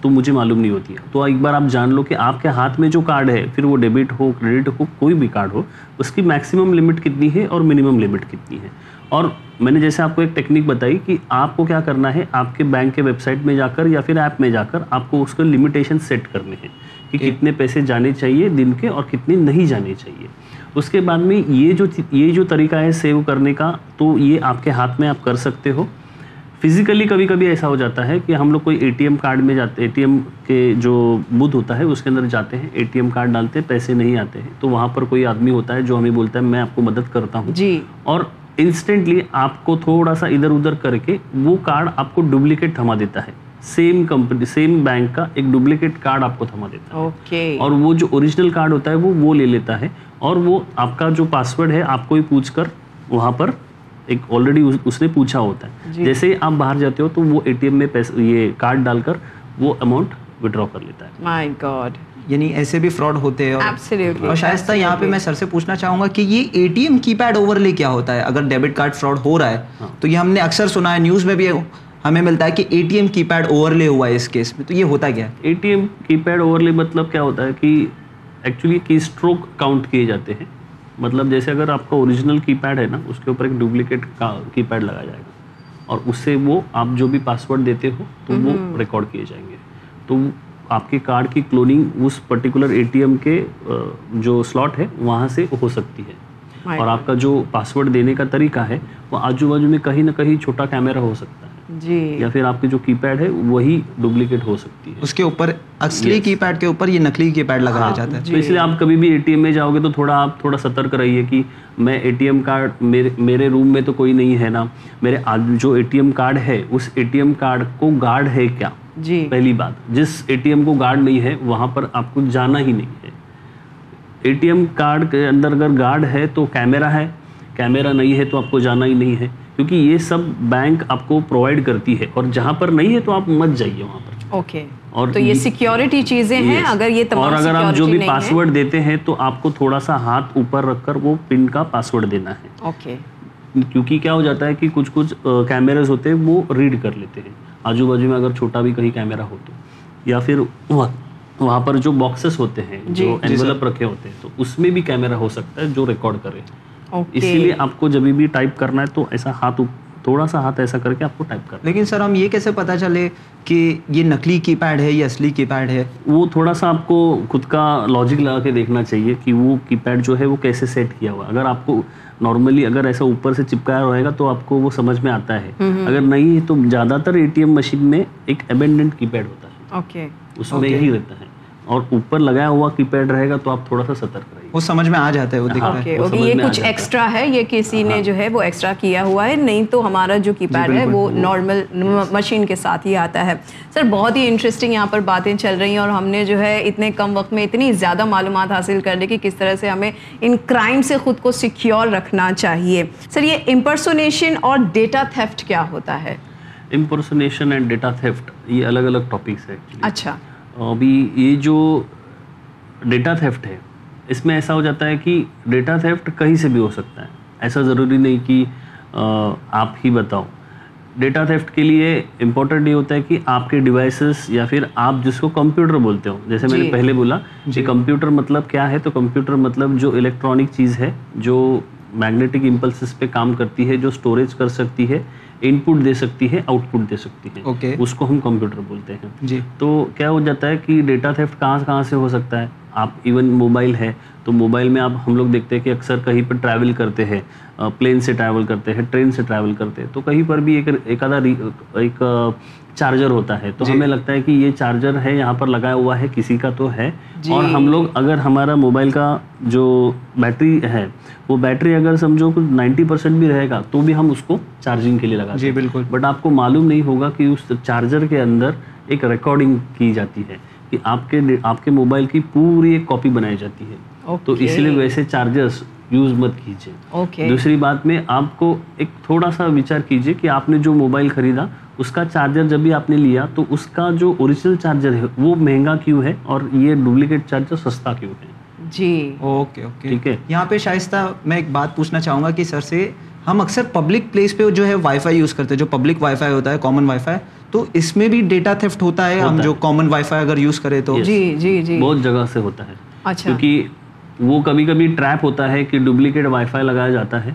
تو مجھے معلوم نہیں ہوتی۔ ہے تو ایک بار آپ جان لو کہ آپ کے ہاتھ میں جو کارڈ ہے پھر وہ ڈیبٹ ہو کریڈٹ ہو کوئی بھی کارڈ ہو اس کی میکسیمم لمٹ کتنی ہے اور منیمم لمٹ کتنی ہے۔ اور میں نے جیسے آپ کو ایک ٹیکنیک بتائی کہ آپ کو کیا کرنا ہے آپ کے بینک کے ویب سائٹ میں جا کر یا پھر ایپ میں جا کر آپ کو اس کے لمیٹیشن سیٹ کرنے ہیں۔ کہ کتنے پیسے جانے چاہیے دن کے اور کتنے نہیں جانے چاہیے۔ اس کے بعد میں یہ جو یہ جو طریقہ ہے سیو کرنے کا تو یہ آپ کے ہاتھ میں آپ کر سکتے ہو۔ فزیکلی کبھی کبھی ایسا ہو جاتا ہے کہ ہم لوگ کوئی اے ٹی ایم کارڈ میں جاتے اے ٹی ایم کے جو بدھ ہوتا ہے اس کے اندر جاتے ہیں اے ٹی ایم کارڈ ڈالتے ہیں پیسے نہیں آتے ہیں۔ تو وہاں پر کوئی آدمی ہوتا ہے جو ہمیں بولتا ہے میں آپ کو مدد کرتا ہوں۔ جی۔ اور انسٹنٹلی آپ کو تھوڑا سا ادھر ادھر کر کے وہ کارڈ آپ کو ڈپلیکیٹ تھما دیتا ہے۔ سیم کمپنی سیم بینک کا ایک ڈپلیکیٹ کارڈ آپ کو تھما دیتا ہے۔ Okay. اور وہ جو اوریجنل کارڈ ہوتا ہے وہ وہ لے لیتا ہے۔ اور وہ آپ کا جو پاسورڈ ہے آپ کو ہی پوچھ کر وہاں پر ایک آلریڈی اس نے پوچھا ہوتا ہے۔ جی. جیسے آپ باہر جاتے ہو تو وہ اے ٹی ایم میں پیسے یہ کارڈ ڈال کر وہ اماؤنٹ وڈرا کر لیتا ہے۔ مائی گاڈ یعنی ایسے بھی فراڈ ہوتے ہیں۔ اور شاید یہاں پہ میں سر سے پوچھنا چاہوں گا کہ یہ A T M keypad overlay کیا ہوتا ہے؟ اگر ڈیبٹ کارڈ فراڈ ہو رہا ہے ہاں۔ تو یہ ہم نے اکثر سنا ہے نیوز میں بھی ہمیں ملتا ہے کہ A T M keypad overlay ہوا ہے اس کیس میں تو یہ ہوتا کیا؟ A T M keypad overlay مطلب کیا ہوتا ہے کہ ایکچولی کی اسٹروک کاؤنٹ کیے جاتے ہیں۔ مطلب جیسے اگر آپ کا اوریجنل کی پیڈ ہے نا اس کے اوپر ایک ڈپلیکیٹ کا کی پیڈ لگا جائے گا۔ اور اس سے وہ آپ جو بھی پاسورڈ دیتے ہو تو وہ ریکارڈ کیے جائیں گے۔ تو آپ کے کارڈ کی کلوننگ اس پرٹیکولر اے ٹی ایم کے جو سلاٹ ہے وہاں سے ہو سکتی ہے۔ اور آپ کا جو پاسورڈ دینے کا طریقہ ہے وہ آجو باجو میں کہیں نہ کہیں چھوٹا کیمرہ ہو سکتا ہے۔ جی۔ یا پھر آپ کے جو کی پیڈ ہے وہی ڈپلیکیٹ ہو سکتی ہے۔ اس کے اوپر اصلی کی پیڈ کے اوپر یہ نقلی کی پیڈ لگایا ہاں، جاتا ہے۔ اس لیے آپ کبھی بھی اے ٹی ایم میں جاؤ گے تو تھوڑا آپ تھوڑا سترک رہیے کہ میں اے ٹی ایم کارڈ میرے روم میں تو کوئی نہیں ہے نا۔ میرے جو اے ٹی ایم کارڈ ہے اس اے ٹی ایم کارڈ کو گارڈ ہے کیا؟ جی۔ پہلی بات جس اے ٹی ایم کو گارڈ نہیں ہے وہاں پر آپ کو جانا ہی نہیں ہے۔ اے ٹی ایم کارڈ کے اندر اگر گارڈ ہے تو کیمرہ ہے کیمرہ نہیں ہے تو آپ کو جانا ہی نہیں ہے۔ کیونکہ یہ سب بینک آپ کو پرووائڈ کرتی ہے اور جہاں پر نہیں ہے تو آپ مت جائیے وہاں پر۔ اوکے اور تو یہ سیکیورٹی چیزیں ہیں اگر یہ تمام اور اگر آپ جو بھی پاسورڈ دیتے ہیں تو آپ کو تھوڑا سا ہاتھ اوپر رکھ کر وہ پن کا پاسورڈ دینا ہے۔ اوکے کیونکہ کیا ہو جاتا ہے کہ کچھ کچھ کیمراز ہوتے ہیں وہ ریڈ کر لیتے ہیں۔ آجو باجو میں اگر چھوٹا بھی کہیں کیمرہ ہو تو۔ یا پھر وہاں پر جو باکسز ہوتے ہیں جی۔ جو جی انویلپ رکھے ہوتے ہیں تو اس میں بھی کیمرہ ہو سکتا ہے جو ریکارڈ کرے۔ اسی لیے آپ کو جب بھی ٹائپ کرنا ہے تو ایسا ہاتھ تھوڑا سا ہاتھ ایسا کر کے آپ کو ٹائپ کرنا لیکن سر ہم یہ کیسے پتا چلے کہ یہ نقلی کی پیڈ ہے یہ اصلی کی پیڈ ہے؟ وہ تھوڑا سا آپ کو خود کا لاجک لگا کے دیکھنا چاہیے کہ وہ کی پیڈ جو ہے وہ کیسے سیٹ کیا ہوا۔ اگر آپ کو نارملی اگر ایسا اوپر سے چپکایا رہے گا تو آپ کو وہ سمجھ میں آتا ہے۔ اگر نہیں تو زیادہ تر اے ٹی ایم مشین میں ایک ابینڈنٹ کی پیڈ ہوتا ہے۔ اس میں ہی رہتا ہے۔ اور اوپر لگایا ہوا کی پیڈ رہے گا تو آپ تھوڑا سا سترک رہیے۔ وہ سمجھ میں آ جاتا ہے وہ ہاں، دکھتا ہے۔ یہ کچھ ایکسٹرا ہے۔ یہ کسی نے ہاں۔ جو ہے وہ ایکسٹرا کیا ہوا ہے۔ نہیں تو ہمارا جو جی، کی پیڈ ہے وہ نارمل مشین کے ساتھ ہی آتا ہے۔ سر بہت ہی انٹرسٹنگ یہاں پر باتیں چل رہی ہیں اور ہم نے جو ہے اتنے کم وقت میں اتنی زیادہ معلومات حاصل کر لی کہ کس طرح سے ہمیں ان کرائم سے خود کو سیکیور رکھنا چاہیے۔ سر یہ امپرسونیشن اور ڈیٹا تھیفٹ کیا ہوتا ہے؟ امپرسونیشن اینڈ ڈیٹا تھیفٹ یہ الگ الگ ٹاپکس ہے اچھا۔ ابھی یہ جو ڈیٹا تھیفٹ ہے اس میں ایسا ہو جاتا ہے کہ ڈیٹا تھیفٹ کہیں سے بھی ہو سکتا ہے۔ ایسا ضروری نہیں کہ آپ ہی بتاؤ ڈیٹا تھیفٹ کے لیے امپورٹنٹ یہ ہوتا ہے کہ آپ کے ڈیوائسز یا پھر آپ جس کو کمپیوٹر بولتے ہو جیسے میں نے جی۔ پہلے بولا جی۔ کہ کمپیوٹر مطلب کیا ہے تو کمپیوٹر مطلب جو الیکٹرانک چیز ہے جو میگنیٹک امپلسز پہ کام کرتی ہے جو اسٹوریج کر سکتی ہے ان پٹ دے سکتی ہے آؤٹ پٹ دے سکتی ہے۔ Okay. اس کو ہم کمپیوٹر بولتے ہیں۔ جی۔ تو کیا ہو جاتا ہے کہ ڈیٹا تھیفٹ کہاں کہاں سے ہو سکتا ہے؟ آپ ایون موبائل ہے تو موبائل میں آپ ہم لوگ دیکھتے ہیں کہ اکثر کہیں پر ٹریول کرتے ہیں۔ پلین سے ٹریول کرتے ہیں ٹرین سے ٹریول کرتے ہیں۔ تو کہیں پر بھی ایک ایک آدھا ایک چارجر ہوتا ہے۔ تو جی۔ ہمیں لگتا ہے کہ یہ چارجر ہے یہاں پر لگایا ہوا ہے کسی کا تو ہے۔ جی۔ اور ہم لوگ اگر ہمارا موبائل کا جو بیٹری ہے وہ بیٹری اگر سمجھو کچھ نائنٹی پرسینٹ بھی رہے گا تو بھی ہم اس کو چارجنگ کے لیے لگا جی بالکل۔ بٹ آپ کو معلوم نہیں ہوگا کہ اس چارجر کے اندر ایک ریکارڈنگ کی جاتی ہے۔ کہ آپ کے آپ کے موبائل کی پوری ایک کاپی بنائی جاتی ہے۔ تو اس لیے ویسے چارجرس یوز مت کیجیے دوسری بات میں آپ کو ایک تھوڑا سا وچار کیجیے کہ آپ نے جو موبائل خریدا اس کا چارجر جب بھی آپ نے لیا تو اس کا جو اوریجنل چارجر ہے وہ مہنگا کیوں ہے اور یہ ڈپلیکیٹ چارجر سستا کیوں ہے؟ جی۔ اوکے اوکے ٹھیک ہے۔ یہاں پہ شائستہ میں ایک بات پوچھنا چاہوں گا کہ سر سے ہم اکثر پبلک پلیس پہ جو ہے وائی فائی یوز کرتے ہیں جو پبلک وائی فائی ہوتا ہے کامن وائی فائی تو اس میں بھی ڈیٹا تھفٹ ہوتا ہے ہم جو کامن وائی فائی اگر یوز کرے تو؟ جی جی جی۔ بہت جگہ سے ہوتا ہے۔ اچھا۔ کیونکہ وہ کبھی کبھی ٹریپ ہوتا ہے کہ ڈپلیکیٹ وائی فائی لگایا جاتا ہے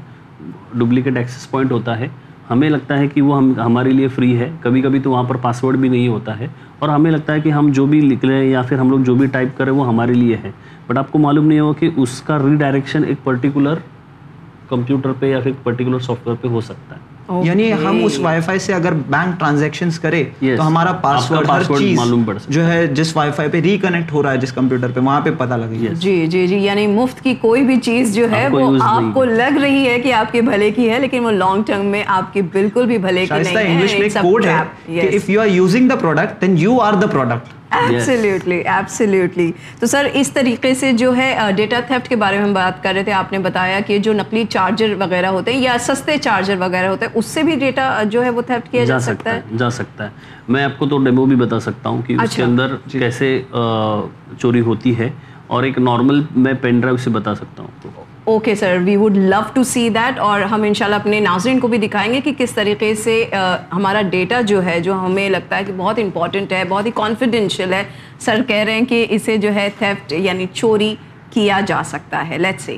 ڈپلیکیٹ ایکسیس پوائنٹ ہوتا ہے۔ ہمیں لگتا ہے کہ وہ ہم، ہمارے لیے فری ہے۔ کبھی کبھی تو وہاں پر پاسورڈ بھی نہیں ہوتا ہے۔ اور ہمیں لگتا ہے کہ ہم جو بھی لکھ رہے ہیں یا پھر ہم لوگ جو بھی ٹائپ کریں وہ ہمارے لیے ہے۔ بٹ آپ کو معلوم نہیں ہو کہ اس کا ری ڈائریکشن ایک پرٹیکولر کمپیوٹر پہ یا پھر ایک پرٹیکولر سافٹ ویئر پہ ہو سکتا ہے۔ یعنی ہم اس وائی فائی سے اگر بینک ٹرانزیکشن کرے تو ہمارا پاسورڈ ہر چیز جو ہے۔ جس وائی فائی پہ ریکنیکٹ ہو رہا ہے جس کمپیوٹر پہ وہاں پہ پتہ ہے جی جی جی یعنی مفت کی کوئی بھی چیز جو ہے وہ آپ کو لگ رہی ہے کہ آپ کے بھلے کی ہے لیکن وہ لانگ ٹرم میں آپ کے بالکل بھی بھلے کی نہیں ہے۔ انگلش میں کوڈ ہے کہ if you are using the product then you are the product absolutely تو سر اس طریقے سے جو ہے ڈیٹا تھیفٹ کے بارے میں بات کر رہے تھے آپ نے بتایا کہ جو نقلی چارجر وغیرہ ہوتے ہیں یا سستے چارجر وغیرہ ہوتے ہیں اس سے بھی ڈیٹا جو ہے وہ تھیفٹ کیا جا سکتا ہے؟ جا سکتا ہے۔ میں آپ کو تو ڈیمو بھی بتا سکتا ہوں کہ اس کے اچھا۔ اندر جی۔ کیسے چوری ہوتی ہے۔ اور ایک نارمل میں پین ڈرائیو سے بتا سکتا ہوں۔ Okay sir we would love to see that اور ہم انشاءاللہ اپنے ناظرین کو بھی دکھائیں گے کہ کس طریقے سے ہمارا ڈیٹا جو ہے، جو ہمیں لگتا ہے کہ بہت امپورٹنٹ ہے، بہت ہی کانفیڈینشیل ہے، سر کہہ رہے ہیں کہ اسے جو ہے تھیفٹ یعنی چوری کیا جا سکتا ہے۔ لیٹ سی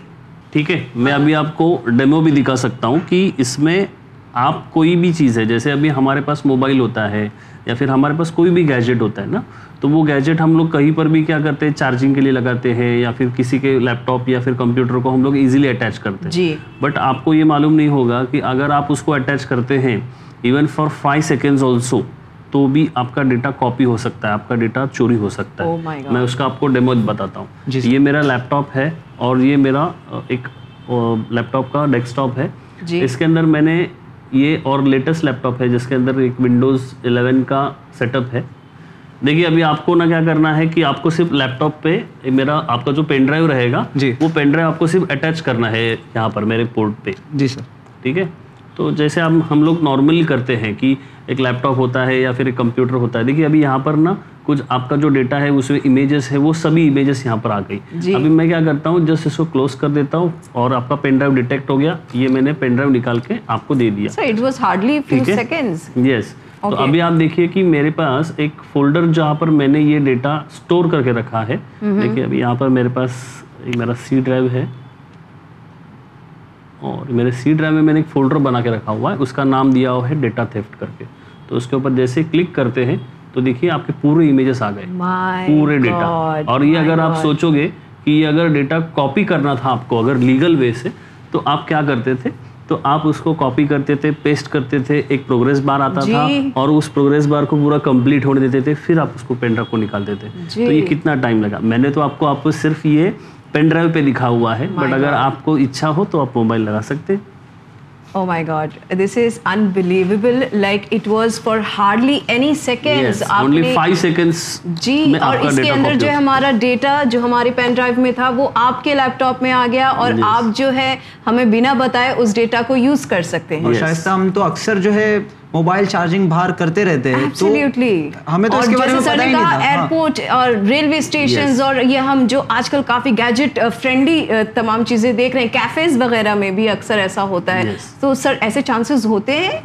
ٹھیک ہے، میں ابھی آپ کو ڈیمو بھی دکھا سکتا ہوں کہ اس میں آپ کوئی بھی چیز ہے، جیسے ابھی ہمارے پاس موبائل ہوتا ہے یا پھر ہمارے پاس کوئی بھی گیجٹ ہوتا ہے نا تو وہ گیجٹ ہم لوگ کہیں پر بھی کیا کرتے ہیں؟ چارجنگ کے لیے لگاتے ہیں یا پھر کسی کے لیپ ٹاپ یا پھر کمپیوٹر کو ہم لوگ ایزیلی اٹیچ کرتے ہیں۔ جی۔ بٹ آپ کو یہ معلوم نہیں ہوگا کہ اگر آپ اس کو اٹیچ کرتے ہیں even for five seconds also تو بھی آپ کا ڈیٹا کاپی ہو سکتا ہے آپ کا ڈیٹا چوری ہو سکتا ہے۔ میں اس کا آپ کو ڈیمو بتاتا ہوں۔ یہ میرا لیپ ٹاپ ہے اور یہ میرا ایک لیپ ٹاپ کا ڈیسک ٹاپ ہے اس کے اندر میں نے یہ اور لیٹسٹ لیپ ٹاپ ہے جس کے اندر ایک ونڈوز الیون کا سیٹ اپ ہے۔ دیکھیے ابھی آپ کو نہ کیا کرنا ہے کہ آپ کو صرف لیپ ٹاپ پہ میرا آپ کا جو پین ڈرائیو رہے گا جی۔ وہ پین ڈرائیو آپ کو صرف اٹیچ کرنا ہے یہاں پر میرے پورٹ پہ۔ جی سر۔ ٹھیک ہے؟ تو جیسے ہم ہم لوگ نارملی کرتے ہیں کہ ایک لیپ ٹاپ ہوتا ہے یا پھر ایک کمپیوٹر ہوتا ہے۔ دیکھیے ابھی یہاں پر نا کچھ آپ کا جو ڈیٹا ہے اس میں امیجز ہے وہ سبھی امیجز یہاں پر آ گئی۔ جی۔ ابھی میں کیا کرتا ہوں جسٹ اس کو کلوز کر دیتا ہوں اور آپ کا پین ڈرائیو ڈیٹیکٹ ہو گیا۔ یہ میں نے پین ڈرائیو نکال کے آپ کو دے دیا۔ یس تو ابھی آپ دیکھیے کہ میرے پاس ایک فولڈر جہاں پر میں نے یہ ڈیٹا اسٹور کر کے رکھا ہے۔ دیکھیے ابھی یہاں پر میرے پاس میرا سی ڈرائیو ہے۔ اور میرے سی ڈرائیو میں میں نے ایک فولڈر بنا کے رکھا ہوا ہے۔ اس کا نام دیا ہوا ہے ڈیٹا تھیفٹ کر کے۔ تو اس کے اوپر جیسے کلک کرتے ہیں تو دیکھیے آپ کے پورے امیجز آ گئے۔ پورے ڈیٹا۔ اور یہ اگر آپ سوچو گے کہ یہ اگر ڈیٹا کاپی کرنا تھا آپ کو اگر لیگل وے سے تو آپ کیا کرتے تھے؟ تو آپ اس کو کاپی کرتے تھے پیسٹ کرتے تھے ایک پروگرس بار آتا جی۔ تھا اور اس پروگرس بار کو پورا کمپلیٹ ہونے دیتے تھے پھر آپ اس کو پین ڈرائیو کو نکالتے تھے جی۔ تو یہ کتنا ٹائم لگا؟ میں نے تو آپ کو آپ کو صرف یہ پین ڈرائیو پہ لکھا ہوا ہے بٹ اگر آپ کو اچھا ہو تو آپ موبائل لگا سکتے۔ او my god this is unbelievable like it was for hardly any seconds. Yes, جی اور اس کے اندر جو ہمارا ڈیٹا جو ہماری پین ڈرائیو میں تھا وہ آپ کے لیپ ٹاپ میں آ گیا اور آپ جو ہے ہمیں بنا بتائے اس ڈیٹا کو یوز کر سکتے ہیں شائستہ ہم تو اکثر جو ہے موبائل چارجنگ باہر کرتے رہتے ہیں ایئرپورٹ اور ریلوے ہاں۔ اسٹیشن اور یہ ہم جو آج کل کافی گیجٹ فرینڈلی uh, uh, تمام چیزیں دیکھ رہے ہیں۔ کیفیز وغیرہ میں بھی اکثر ایسا ہوتا ہے۔ تو سر ایسے چانسز ہوتے ہیں؟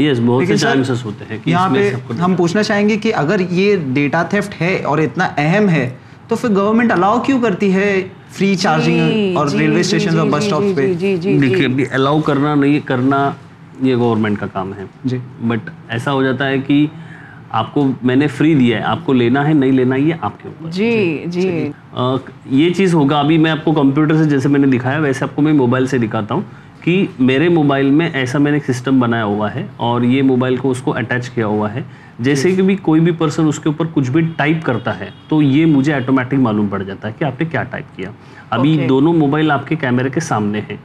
یہاں پہ ہم پوچھنا چاہیں گے کہ اگر یہ ڈیٹا تھیفٹ ہے اور اتنا اہم ہے تو پھر گورنمنٹ الاؤ کیوں کرتی ہے فری جی، چارجنگ اور جی، ریلوے اسٹیشن جی، اور بس اسٹاپ پہ؟ دیکھیے الاؤ کرنا نہیں کرنا یہ گورنمنٹ کا کام ہے۔ جی۔ بٹ ایسا ہو جاتا ہے کہ آپ کو میں نے فری دیا ہے آپ کو لینا ہے نہیں لینا یہ آپ کے اوپر۔ جی جی۔ یہ چیز ہوگا۔ ابھی میں آپ کو کمپیوٹر سے جیسے میں نے دکھایا ویسے آپ کو میں موبائل سے دکھاتا ہوں کہ میرے موبائل میں ایسا میں نے سسٹم بنایا ہوا ہے اور یہ موبائل کو اس کو اٹیچ کیا ہوا ہے۔ جیسے کہ بھی کوئی بھی پرسن اس کے اوپر کچھ بھی ٹائپ کرتا ہے تو یہ مجھے آٹومیٹک معلوم پڑ جاتا ہے کہ آپ نے کیا ٹائپ کیا۔ ابھی دونوں موبائل آپ کے کیمرے کے سامنے ہیں۔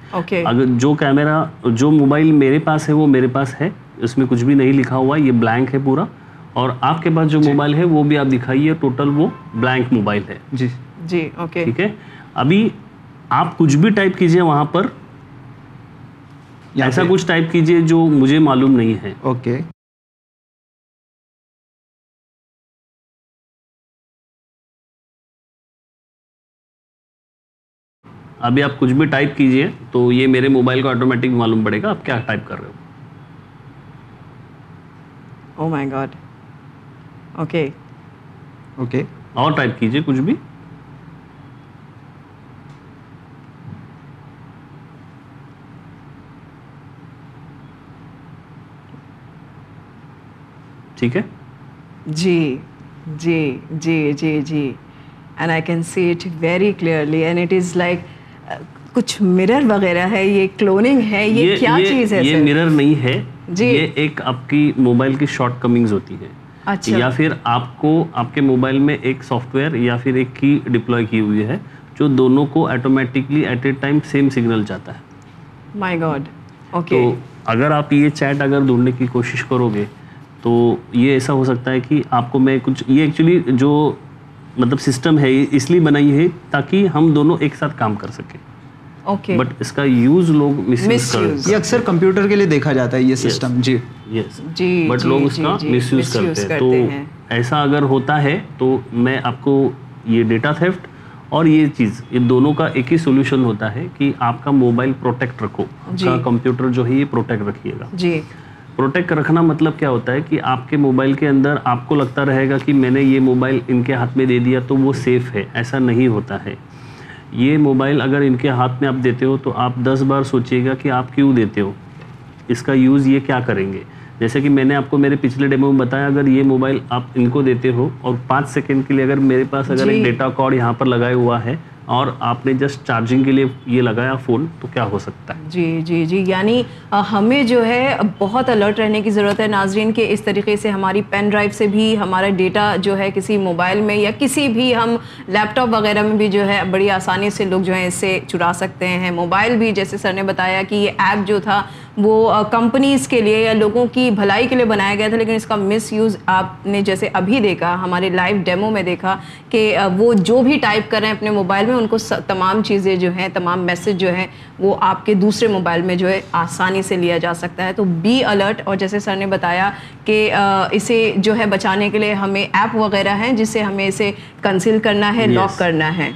اگر جو کیمرا جو موبائل میرے پاس ہے وہ میرے پاس ہے۔ اس میں کچھ بھی نہیں لکھا ہوا یہ بلینک ہے پورا۔ اور آپ کے پاس جو جی. موبائل ہے وہ بھی آپ دکھائیے ٹوٹل وہ بلینک موبائل ہے۔ جی. جی. اوکے ٹھیک ہے؟ ابھی آپ کچھ بھی ٹائپ کیجیے وہاں پر۔ ایسا کچھ ٹائپ کیجیے جو مجھے معلوم نہیں ہے۔ اوکے ابھی آپ کچھ بھی ٹائپ کیجیے تو یہ میرے موبائل کو آٹومیٹک معلوم پڑے گا آپ کیا ٹائپ کر رہے ہو۔ Oh my god okay okay اور ٹائپ کیجیے کچھ بھی۔ ٹھیک ہے۔ جی جی جی جی جی۔ And I can see it very clearly and it is like کچھ مرر وغیرہ ہے یہ کلوننگ ہے یہ کیا چیز ہے یہ مرر نہیں ہے جی۔ یہ ایک آپ کی موبائل کی شارٹ کمنگز ہوتی ہے اچھا۔ یا پھر آپ کو آپ کے موبائل میں ایک سافٹ ویئر یا پھر ایک کی ڈپلوائے کی ہوئی ہے جو دونوں کو automatically at a time same signal جاتا ہے۔ مائی گاڈ اوکے تو اگر آپ یہ چیٹ اگر ڈھونڈنے کی کوشش کرو گے تو یہ ایسا ہو سکتا ہے کہ آپ کو میں کچھ یہ ایکچولی جو مطلب سسٹم ہے اس لیے بنائی ہے تاکہ ہم دونوں ایک ساتھ کام کر سکیں۔ بٹ اس کا یوز لوگ مس یہ اکثر کمپیوٹر کے لیے دیکھا جاتا ہے یہ سسٹم جی۔ جی بٹ لوگ اس کا مس یوز کرتے ہیں۔ تو ایسا اگر ہوتا ہے تو میں آپ کو یہ ڈیٹا تھیفٹ اور یہ چیز یہ دونوں کا ایک ہی سولوشن ہوتا ہے کہ آپ کا موبائل پروٹیکٹ رکھو۔ کمپیوٹر جو ہے یہ پروٹیکٹ رکھیے گا۔ جی۔ پروٹیکٹ رکھنا مطلب کیا ہوتا ہے کہ آپ کے موبائل کے اندر آپ کو لگتا رہے گا کہ میں نے یہ موبائل ان کے ہاتھ میں دے دیا تو وہ سیف ہے ایسا نہیں ہوتا ہے۔ یہ موبائل اگر ان کے ہاتھ میں آپ دیتے ہو تو آپ دس بار سوچیے گا کہ آپ کیوں دیتے ہو۔ اس کا یوز یہ کیا کریں گے؟ جیسے کہ میں نے آپ کو میرے پچھلے ڈیمو میں بتایا اگر یہ موبائل آپ ان کو دیتے ہو اور پانچ سیکنڈ کے لیے اگر میرے پاس اگر جی۔ ایک ڈیٹا کارڈ یہاں پر لگایا ہوا ہے اور آپ نے جسٹ چارجنگ کے لیے یہ لگایا فون تو کیا ہو سکتا ہے؟ جی جی جی یعنی ہمیں جو ہے، بہت الرٹ رہنے کی ضرورت ہے۔ ناظرین کہ اس طریقے سے ہماری پین ڈرائیو سے بھی ہمارا ڈیٹا جو ہے کسی موبائل میں یا کسی بھی ہم لیپ ٹاپ وغیرہ میں بھی جو ہے، بڑی آسانی سے لوگ جو ہیں اس سے چرا سکتے ہیں۔ موبائل بھی، جیسے سر نے بتایا کہ یہ ایپ جو تھا وہ کمپنیز کے لیے یا لوگوں کی بھلائی کے لیے بنایا گیا تھا لیکن اس کا مس یوز آپ نے جیسے ابھی دیکھا ہمارے لائیو ڈیمو میں دیکھا کہ وہ جو بھی ٹائپ کر رہے ہیں اپنے موبائل میں ان کو تمام چیزیں جو ہیں تمام میسج جو ہیں وہ آپ کے دوسرے موبائل میں جو ہے آسانی سے لیا جا سکتا ہے۔ تو بی الرٹ اور جیسے سر نے بتایا کہ اسے جو ہے بچانے کے لیے ہمیں ایپ وغیرہ ہیں جس سے ہمیں اسے کنسل کرنا ہے لاک کرنا ہے۔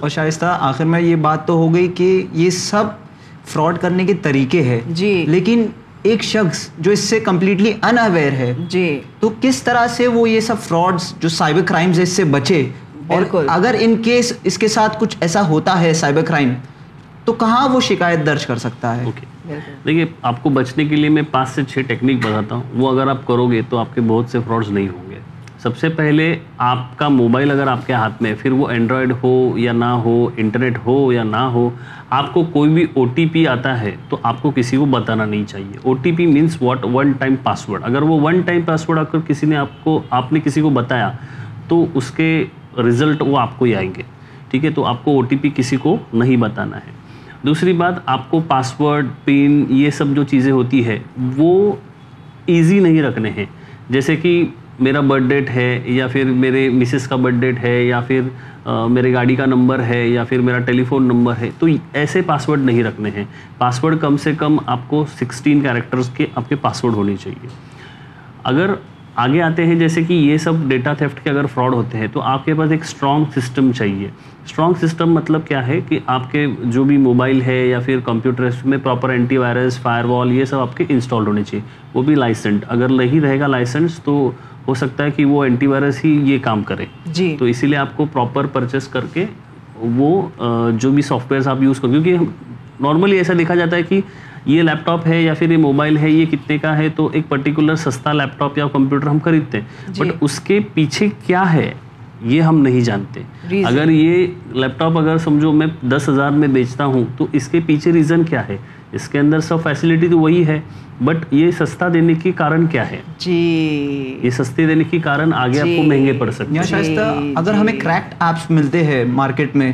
اور شائستہ آخر میں یہ بات تو ہو گئی کہ یہ سب فراڈ کرنے کے طریقے ہیں۔ جی۔ لیکن ایک شخص جو اس سے کمپلیٹلی ان اویئر ہے جی۔ تو کس طرح سے وہ یہ سب فراڈ جو سائبر کرائمز اس سے بچے؟ اور اگر ان کیس اس کے ساتھ کچھ ایسا ہوتا ہے سائبر کرائم تو کہاں وہ شکایت درج کر سکتا ہے؟ دیکھیے آپ کو بچنے کے لیے میں پانچ سے چھ ٹیکنیک بتاتا ہوں۔ وہ اگر آپ کرو گے تو آپ کے بہت سے فراڈس نہیں ہوں گے۔ سب سے پہلے آپ کا موبائل اگر آپ کے ہاتھ میں ہے پھر وہ اینڈرائڈ ہو یا نہ ہو انٹرنیٹ ہو یا نہ ہو آپ کو کوئی بھی او ٹی پی آتا ہے تو آپ کو کسی کو بتانا نہیں چاہیے۔ O T P means what one time password اگر وہ ون ٹائم پاس ورڈ کر کسی نے آپ کو آپ نے کسی کو بتایا، تو اس کے رزلٹ وہ آپ کو ہی آئیں گے۔ ٹھیک ہے؟ تو آپ کو او ٹی پی کسی کو نہیں بتانا ہے۔ دوسری بات، آپ کو پاس ورڈ پن یہ سب جو چیزیں ہوتی ہے، وہ ایزی نہیں رکھنے ہیں۔ جیسے کہ میرا برتھ ڈیٹ ہے یا پھر میرے مسز کا برتھ ڈیٹ ہے یا پھر میرے گاڑی کا نمبر ہے یا پھر میرا ٹیلی فون نمبر ہے، تو ایسے پاسورڈ نہیں رکھنے ہیں۔ پاسورڈ کم سے کم آپ کو سکسٹین کیریکٹرز کے آپ کے پاسورڈ ہونے چاہیے۔ اگر آگے آتے ہیں جیسے کہ یہ سب ڈیٹا تھیفٹ کے اگر فراڈ ہوتے ہیں، تو آپ کے پاس ایک اسٹرانگ سسٹم چاہیے۔ اسٹرانگ سسٹم مطلب کیا ہے کہ آپ کے جو بھی موبائل ہے یا پھر کمپیوٹر میں پراپر اینٹی وائرس فائر وال یہ سب آپ کے انسٹال ہونے چاہیے۔ وہ بھی لائسنڈ اگر نہیں رہے گا لائسنس تو ہو سکتا ہے کہ وہ اینٹی وائرس ہی یہ کام کرے۔ جی۔ تو اسی لیے آپ کو پراپر پرچیز کر کے وہ جو بھی سافٹ ویئرس آپ یوز کریں کیونکہ نارملی ایسا دیکھا جاتا ہے کہ یہ لیپ ٹاپ ہے یا پھر یہ موبائل ہے یہ کتنے کا ہے تو ایک پرٹیکولر سستا لیپ ٹاپ یا کمپیوٹر ہم خریدتے ہیں۔ جی۔ بٹ اس کے پیچھے کیا ہے یہ ہم نہیں جانتے۔ اگر یہ لیپ ٹاپ اگر سمجھو میں دس ہزار میں بیچتا ہوں تو اس کے پیچھے ریزن کیا ہے؟ اس کے اندر سب فیسلٹی تو وہی ہے۔ بٹ یہ سستا دینے کی کارن کیا ہے؟ جی۔ یہ سستے دینے کی کارن آگے آپ کو مہنگے پڑ سکتے ہیں۔ شائستہ اگر ہمیں کریکٹ ایپس ملتے ہیں مارکیٹ میں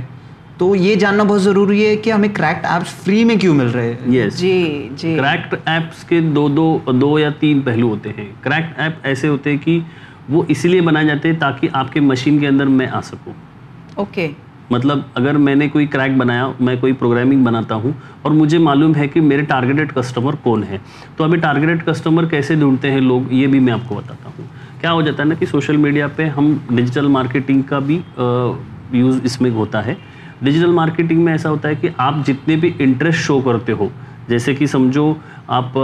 تو یہ جاننا بہت ضروری ہے کہ ہمیں کریکٹ ایپس فری میں کیوں مل رہے ہیں؟ یس جی جی۔ کریکٹ ایپس کے دو دو دو یا تین پہلو ہوتے ہیں۔ کریکٹ ایپ ایسے ہوتے ہیں کہ وہ اسی لیے بنائے جاتے ہیں تاکہ آپ کے مشین کے اندر میں آ سکوں۔ اوکے مطلب اگر میں نے کوئی کریک بنایا، میں کوئی پروگرامنگ بناتا ہوں اور مجھے معلوم ہے کہ میرے ٹارگیٹڈ کسٹمر کون ہے تو ابھی ٹارگیٹڈ کسٹمر کیسے ڈھونڈتے ہیں لوگ؟ یہ بھی میں آپ کو بتاتا ہوں۔ کیا ہو جاتا ہے نا کہ سوشل میڈیا پہ ہم ڈیجیٹل مارکیٹنگ کا بھی یوز اس میں ہوتا ہے۔ ڈیجیٹل مارکیٹنگ میں ایسا ہوتا ہے کہ آپ جتنے بھی انٹرسٹ شو کرتے ہو، جیسے کہ سمجھو آپ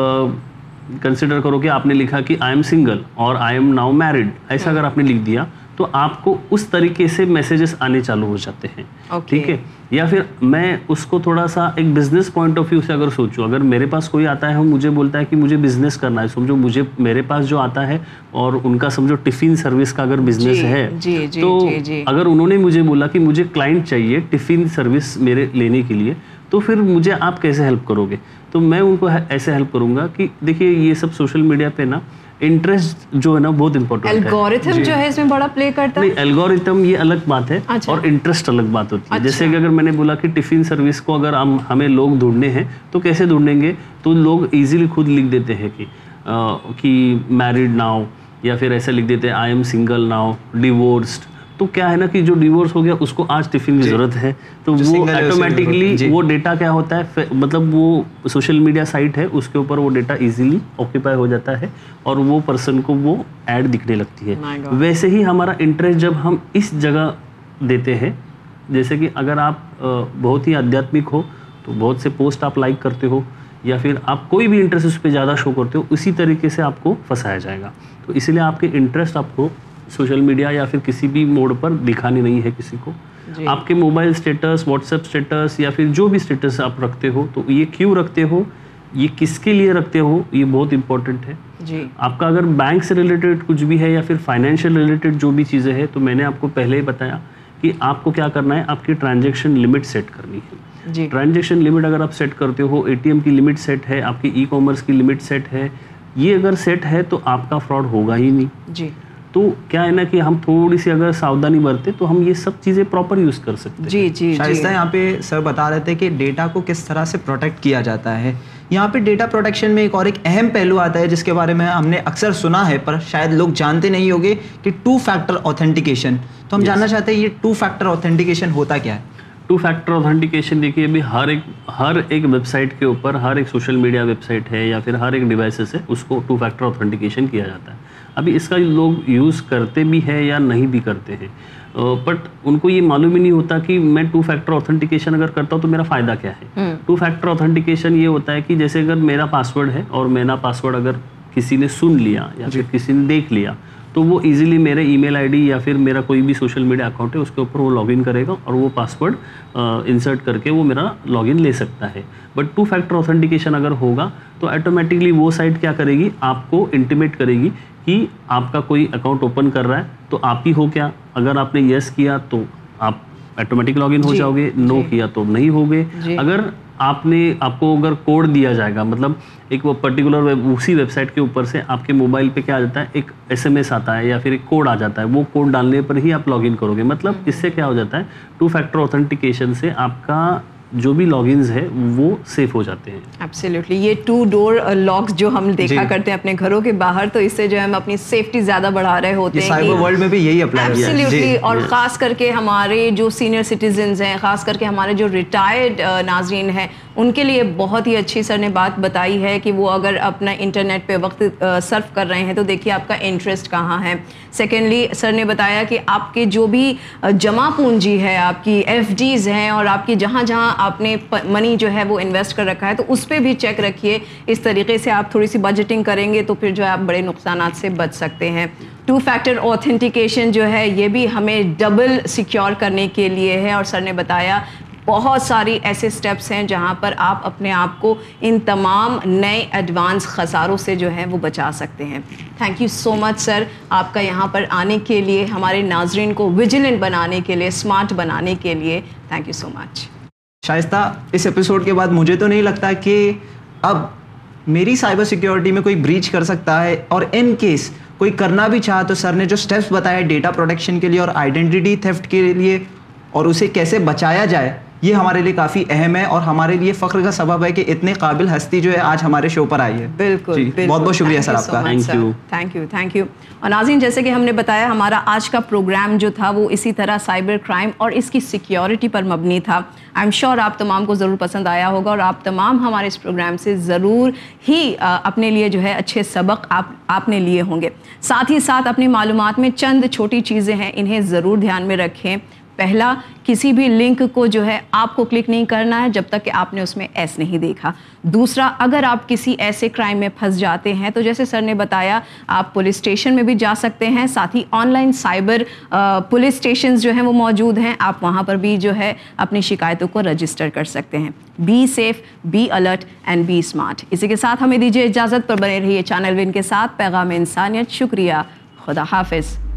کنسیڈر کرو کہ آپ نے لکھا کہ آئی ایم سنگل اور آئی ایم ناؤ میرڈ ایسا اگر آپ نے لکھ دیا تو آپ کو اس طریقے سے میسیجز آنے چالو ہو جاتے ہیں. ٹھیک ہے یا پھر میں اس کو تھوڑا سا ایک بزنس پوائنٹ آف ویو سے اگر سوچوں اگر میرے پاس کوئی آتا ہے وہ مجھے بولتا ہے کہ مجھے بزنس کرنا ہے سمجھو مجھے میرے پاس جو آتا ہے اور ان کا سمجھو ٹفن سروس کا اگر بزنس جی، ہے جی، جی، تو۔ اگر انہوں نے مجھے بولا کہ مجھے کلائنٹ چاہیے ٹفن سروس میرے لینے کے لیے تو پھر مجھے آپ کیسے ہیلپ کرو گے تو میں ان کو ایسے ہیلپ کروں گا کہ دیکھیے یہ سب سوشل میڈیا پہ نا انٹرسٹ جو ہے نا بہت امپورٹنٹ ہے۔ الگوریتھم جو ہے اس میں بڑا پلے کرتا؟ ہے نہیں یہ الگ بات ہے اچھا۔ اور انٹرسٹ الگ بات ہوتی ہے۔ جیسے کہ اگر میں نے بولا کہ ٹفن سروس کو اگر ہم ہمیں لوگ ڈھونڈنے ہیں تو کیسے ڈھونڈیں گے؟ تو لوگ ایزیلی خود لکھ دیتے ہیں کہ میرڈ ناؤ یا پھر ایسے لکھ دیتے ہیں I am single now divorced تو کیا ہے نا کہ جو ڈیورس ہو گیا اس کو آج ٹفن کی ضرورت ہے۔ تو وہ آٹومیٹکلی وہ ڈیٹا کیا ہوتا ہے؟ مطلب وہ سوشل میڈیا سائٹ ہے اس کے اوپر وہ ڈیٹا ایزیلی آکوپائی ہو جاتا ہے اور وہ پرسن کو وہ ایڈ دکھنے لگتی ہے. ویسے ہی ہمارا انٹرسٹ جب ہم اس جگہ دیتے ہیں جیسے کہ اگر آپ بہت ہی آدھیاتمک ہو تو بہت سے پوسٹ آپ لائک کرتے ہو یا پھر آپ کوئی بھی انٹرسٹ اس پہ زیادہ شو کرتے ہو اسی طریقے سے آپ کو پھنسایا جائے گا۔ تو اسی لیے آپ کے انٹرسٹ آپ کو سوشل میڈیا یا پھر کسی بھی موڈ پر دکھانی نہیں ہے کسی کو۔ آپ کے mobile status WhatsApp status یا پھر جو بھی اسٹیٹس آپ رکھتے ہو تو یہ کیوں رکھتے ہو؟ یہ کس کے لیے رکھتے ہو؟ یہ بہت امپورٹنٹ ہے۔ جی۔ آپ کا اگر بینک سے ریلیٹڈ کچھ بھی ہے یا پھر فائنینشیل ریلیٹڈ جو بھی چیزیں ہیں تو میں نے آپ کو پہلے ہی بتایا کہ آپ کو کیا کرنا ہے آپ کی ٹرانزیکشن لمٹ سیٹ کرنی ہے۔ جی۔ ٹرانزیکشن لمٹ اگر آپ سیٹ کرتے ہو اے ٹی ایم کی لمٹ سیٹ ہے آپ کی ای کامرس کی لمٹ سیٹ ہے یہ اگر سیٹ ہے تو آپ کا فراڈ ہوگا ہی نہیں۔ جی۔ تو کیا ہے نا کہ ہم تھوڑی سی اگر ساودھانی برتے تو ہم یہ سب چیزیں پراپر یوز کر سکتے ہیں۔ جی جی جی۔ شائستہ یہاں پہ سر بتا رہے تھے کہ ڈیٹا کو کس طرح سے پروٹیکٹ کیا جاتا ہے۔ یہاں پہ ڈیٹا پروٹیکشن میں ایک اور ایک اہم پہلو آتا ہے جس کے بارے میں ہم نے اکثر سنا ہے پر شاید لوگ جانتے نہیں ہوگے کہ ٹو فیکٹر اوتھینٹیکیشن تو ہم جاننا چاہتے ہیں یہ ٹو فیکٹر اوتھینٹیکیشن ہوتا کیا ہے؟ ٹو فیکٹر اوتھینٹیکیشن دیکھیے ابھی ہر ایک ہر ایک ویب سائٹ کے اوپر ہر ایک سوشل میڈیا ویب سائٹ ہے یا پھر ہر ایک ڈیوائسز ہے اس کو ٹو فیکٹر اوتھینٹیکیشن کیا جاتا ہے۔ ابھی اس کا لوگ یوز کرتے بھی ہے یا نہیں بھی کرتے ہیں۔ بٹ ان کو یہ معلوم ہی نہیں ہوتا کہ میں ٹو فیکٹر اوتھینٹیکیشن اگر کرتا ہوں تو میرا فائدہ کیا ہے۔ ٹو فیکٹر اوتھینٹیکیشن یہ ہوتا ہے کہ جیسے اگر میرا پاسورڈ ہے اور میرا پاسورڈ اگر کسی نے سن لیا یا پھر کسی نے دیکھ لیا تو وہ ایزیلی میرے ای میل آئی ڈی یا پھر میرا کوئی بھی سوشل میڈیا اکاؤنٹ ہے اس کے اوپر وہ لاگ ان کرے گا اور وہ پاسورڈ انسرٹ کر کے وہ میرا لاگ ان لے سکتا ہے۔ بٹ ٹو فیکٹر اوتھینٹیکیشن اگر ہوگا تو آٹومیٹکلی وہ سائٹ کیا کرے گی؟ آپ کو انٹیمیٹ کرے گی کہ آپ کا کوئی اکاؤنٹ اوپن کر رہا ہے تو آپ ہی ہو کیا؟ اگر آپ نے یس کیا تو آپ آٹومیٹک لاگ ان ہو جاؤ گے نو کیا تو نہیں ہوگے۔ اگر آپ نے آپ کو اگر کوڈ دیا جائے گا مطلب ایک وہ پرٹیکولر اسی ویب سائٹ کے اوپر سے آپ کے موبائل پہ کیا آ جاتا ہے؟ ایک ایس ایم ایس آتا ہے یا پھر ایک کوڈ آ جاتا ہے۔ وہ کوڈ ڈالنے پر ہی آپ لاگ ان کرو گے۔ مطلب اس سے کیا ہو جاتا ہے؟ ٹو فیکٹر اوتھینٹیکیشن سے آپ کا جو بھی لاگ انز ہے وہ سیف ہو جاتے ہیں۔ ایبسلیوٹلی یہ ٹو ڈور لاکس جو ہم دیکھا کرتے ہیں اپنے گھروں کے باہر تو اس سے جو ہے ہم اپنی سیفٹی زیادہ بڑھا رہے ہوتے ہیں سائبر ورلڈ میں بھی یہی اپلائی ایبسلیوٹلی اور خاص کر کے ہمارے جو سینئر سٹیزنز ہیں خاص کر کے ہمارے جو ریٹائرڈ ناظرین ہیں ان کے لیے بہت ہی اچھی سر نے بات بتائی ہے کہ وہ اگر اپنا انٹرنیٹ پہ وقت سرف کر رہے ہیں تو دیکھیے آپ کا انٹرسٹ کہاں ہے۔ سیکنڈلی سر نے بتایا کہ آپ کے جو بھی جمع پونجی ہے، آپ کی ایف ڈیز ہیں اور آپ کی جہاں جہاں آپ نے منی جو ہے وہ انویسٹ کر رکھا ہے تو اس پہ بھی چیک رکھیے۔ اس طریقے سے آپ تھوڑی سی بجٹنگ کریں گے تو پھر جو ہے آپ بڑے نقصانات سے بچ سکتے ہیں۔ ٹو فیکٹر اوتھینٹیکیشن جو ہے یہ بھی ہمیں ڈبل سیکیور کرنے کے لیے ہے اور سر نے بتایا بہت ساری ایسے سٹیپس ہیں جہاں پر آپ اپنے آپ کو ان تمام نئے ایڈوانس خساروں سے جو ہے وہ بچا سکتے ہیں۔ تھینک یو سو مچ سر آپ کا یہاں پر آنے کے لیے، ہمارے ناظرین کو وجیلنٹ بنانے کے لیے اسمارٹ بنانے کے لیے thank you so much Shaista, us episode کے بعد مجھے تو نہیں لگتا کہ اب میری سائبر سیکیورٹی میں کوئی بریچ کر سکتا ہے اور ان کیس کوئی کرنا بھی چاہا تو سر نے جو اسٹیپس بتایا ڈیٹا پروٹیکشن کے لیے اور آئیڈینٹی تھیفٹ کے لیے اور اسے کیسے بچایا جائے یہ ہمارے لیے کافی اہم ہے اور ہمارے لیے فخر کا سبب ہے کہ اتنے قابل ہستی جو ہے آج ہمارے شو پر آئی ہے۔ بالکل جی بہت بہت شکریہ سر آپ کا۔ Thank you. Thank you thank you اور ناظرین جیسے کہ ہم نے بتایا ہمارا آج کا پروگرام جو تھا وہ اسی طرح سائبر کرائم اور اس کی سیکیورٹی پر مبنی تھا۔ آئی ایم شیور آپ تمام کو ضرور پسند آیا ہوگا اور آپ تمام ہمارے اس پروگرام سے ضرور ہی اپنے لیے جو ہے اچھے سبق آپ آپ نے لیے ہوں گے۔ ساتھ ہی ساتھ اپنی معلومات میں چند چھوٹی چیزیں ہیں انہیں ضرور دھیان میں رکھیں۔ پہلا کسی بھی لنک کو جو ہے آپ کو کلک نہیں کرنا ہے جب تک کہ آپ نے اس میں ایس نہیں دیکھا۔ دوسرا، اگر آپ کسی ایسے کرائم میں پھنس جاتے ہیں تو جیسے سر نے بتایا، آپ پولیس اسٹیشن میں بھی جا سکتے ہیں، ساتھ ہی online cyber police stations جو ہیں وہ موجود ہیں، آپ وہاں پر بھی جو ہے اپنی شکایتوں کو رجسٹر کر سکتے ہیں۔ Be safe be alert and be smart اسی کے ساتھ ہمیں دیجیے اجازت پر بنے رہیے چینل ون کے ساتھ۔ پیغام انسانیت، شکریہ۔ خدا حافظ۔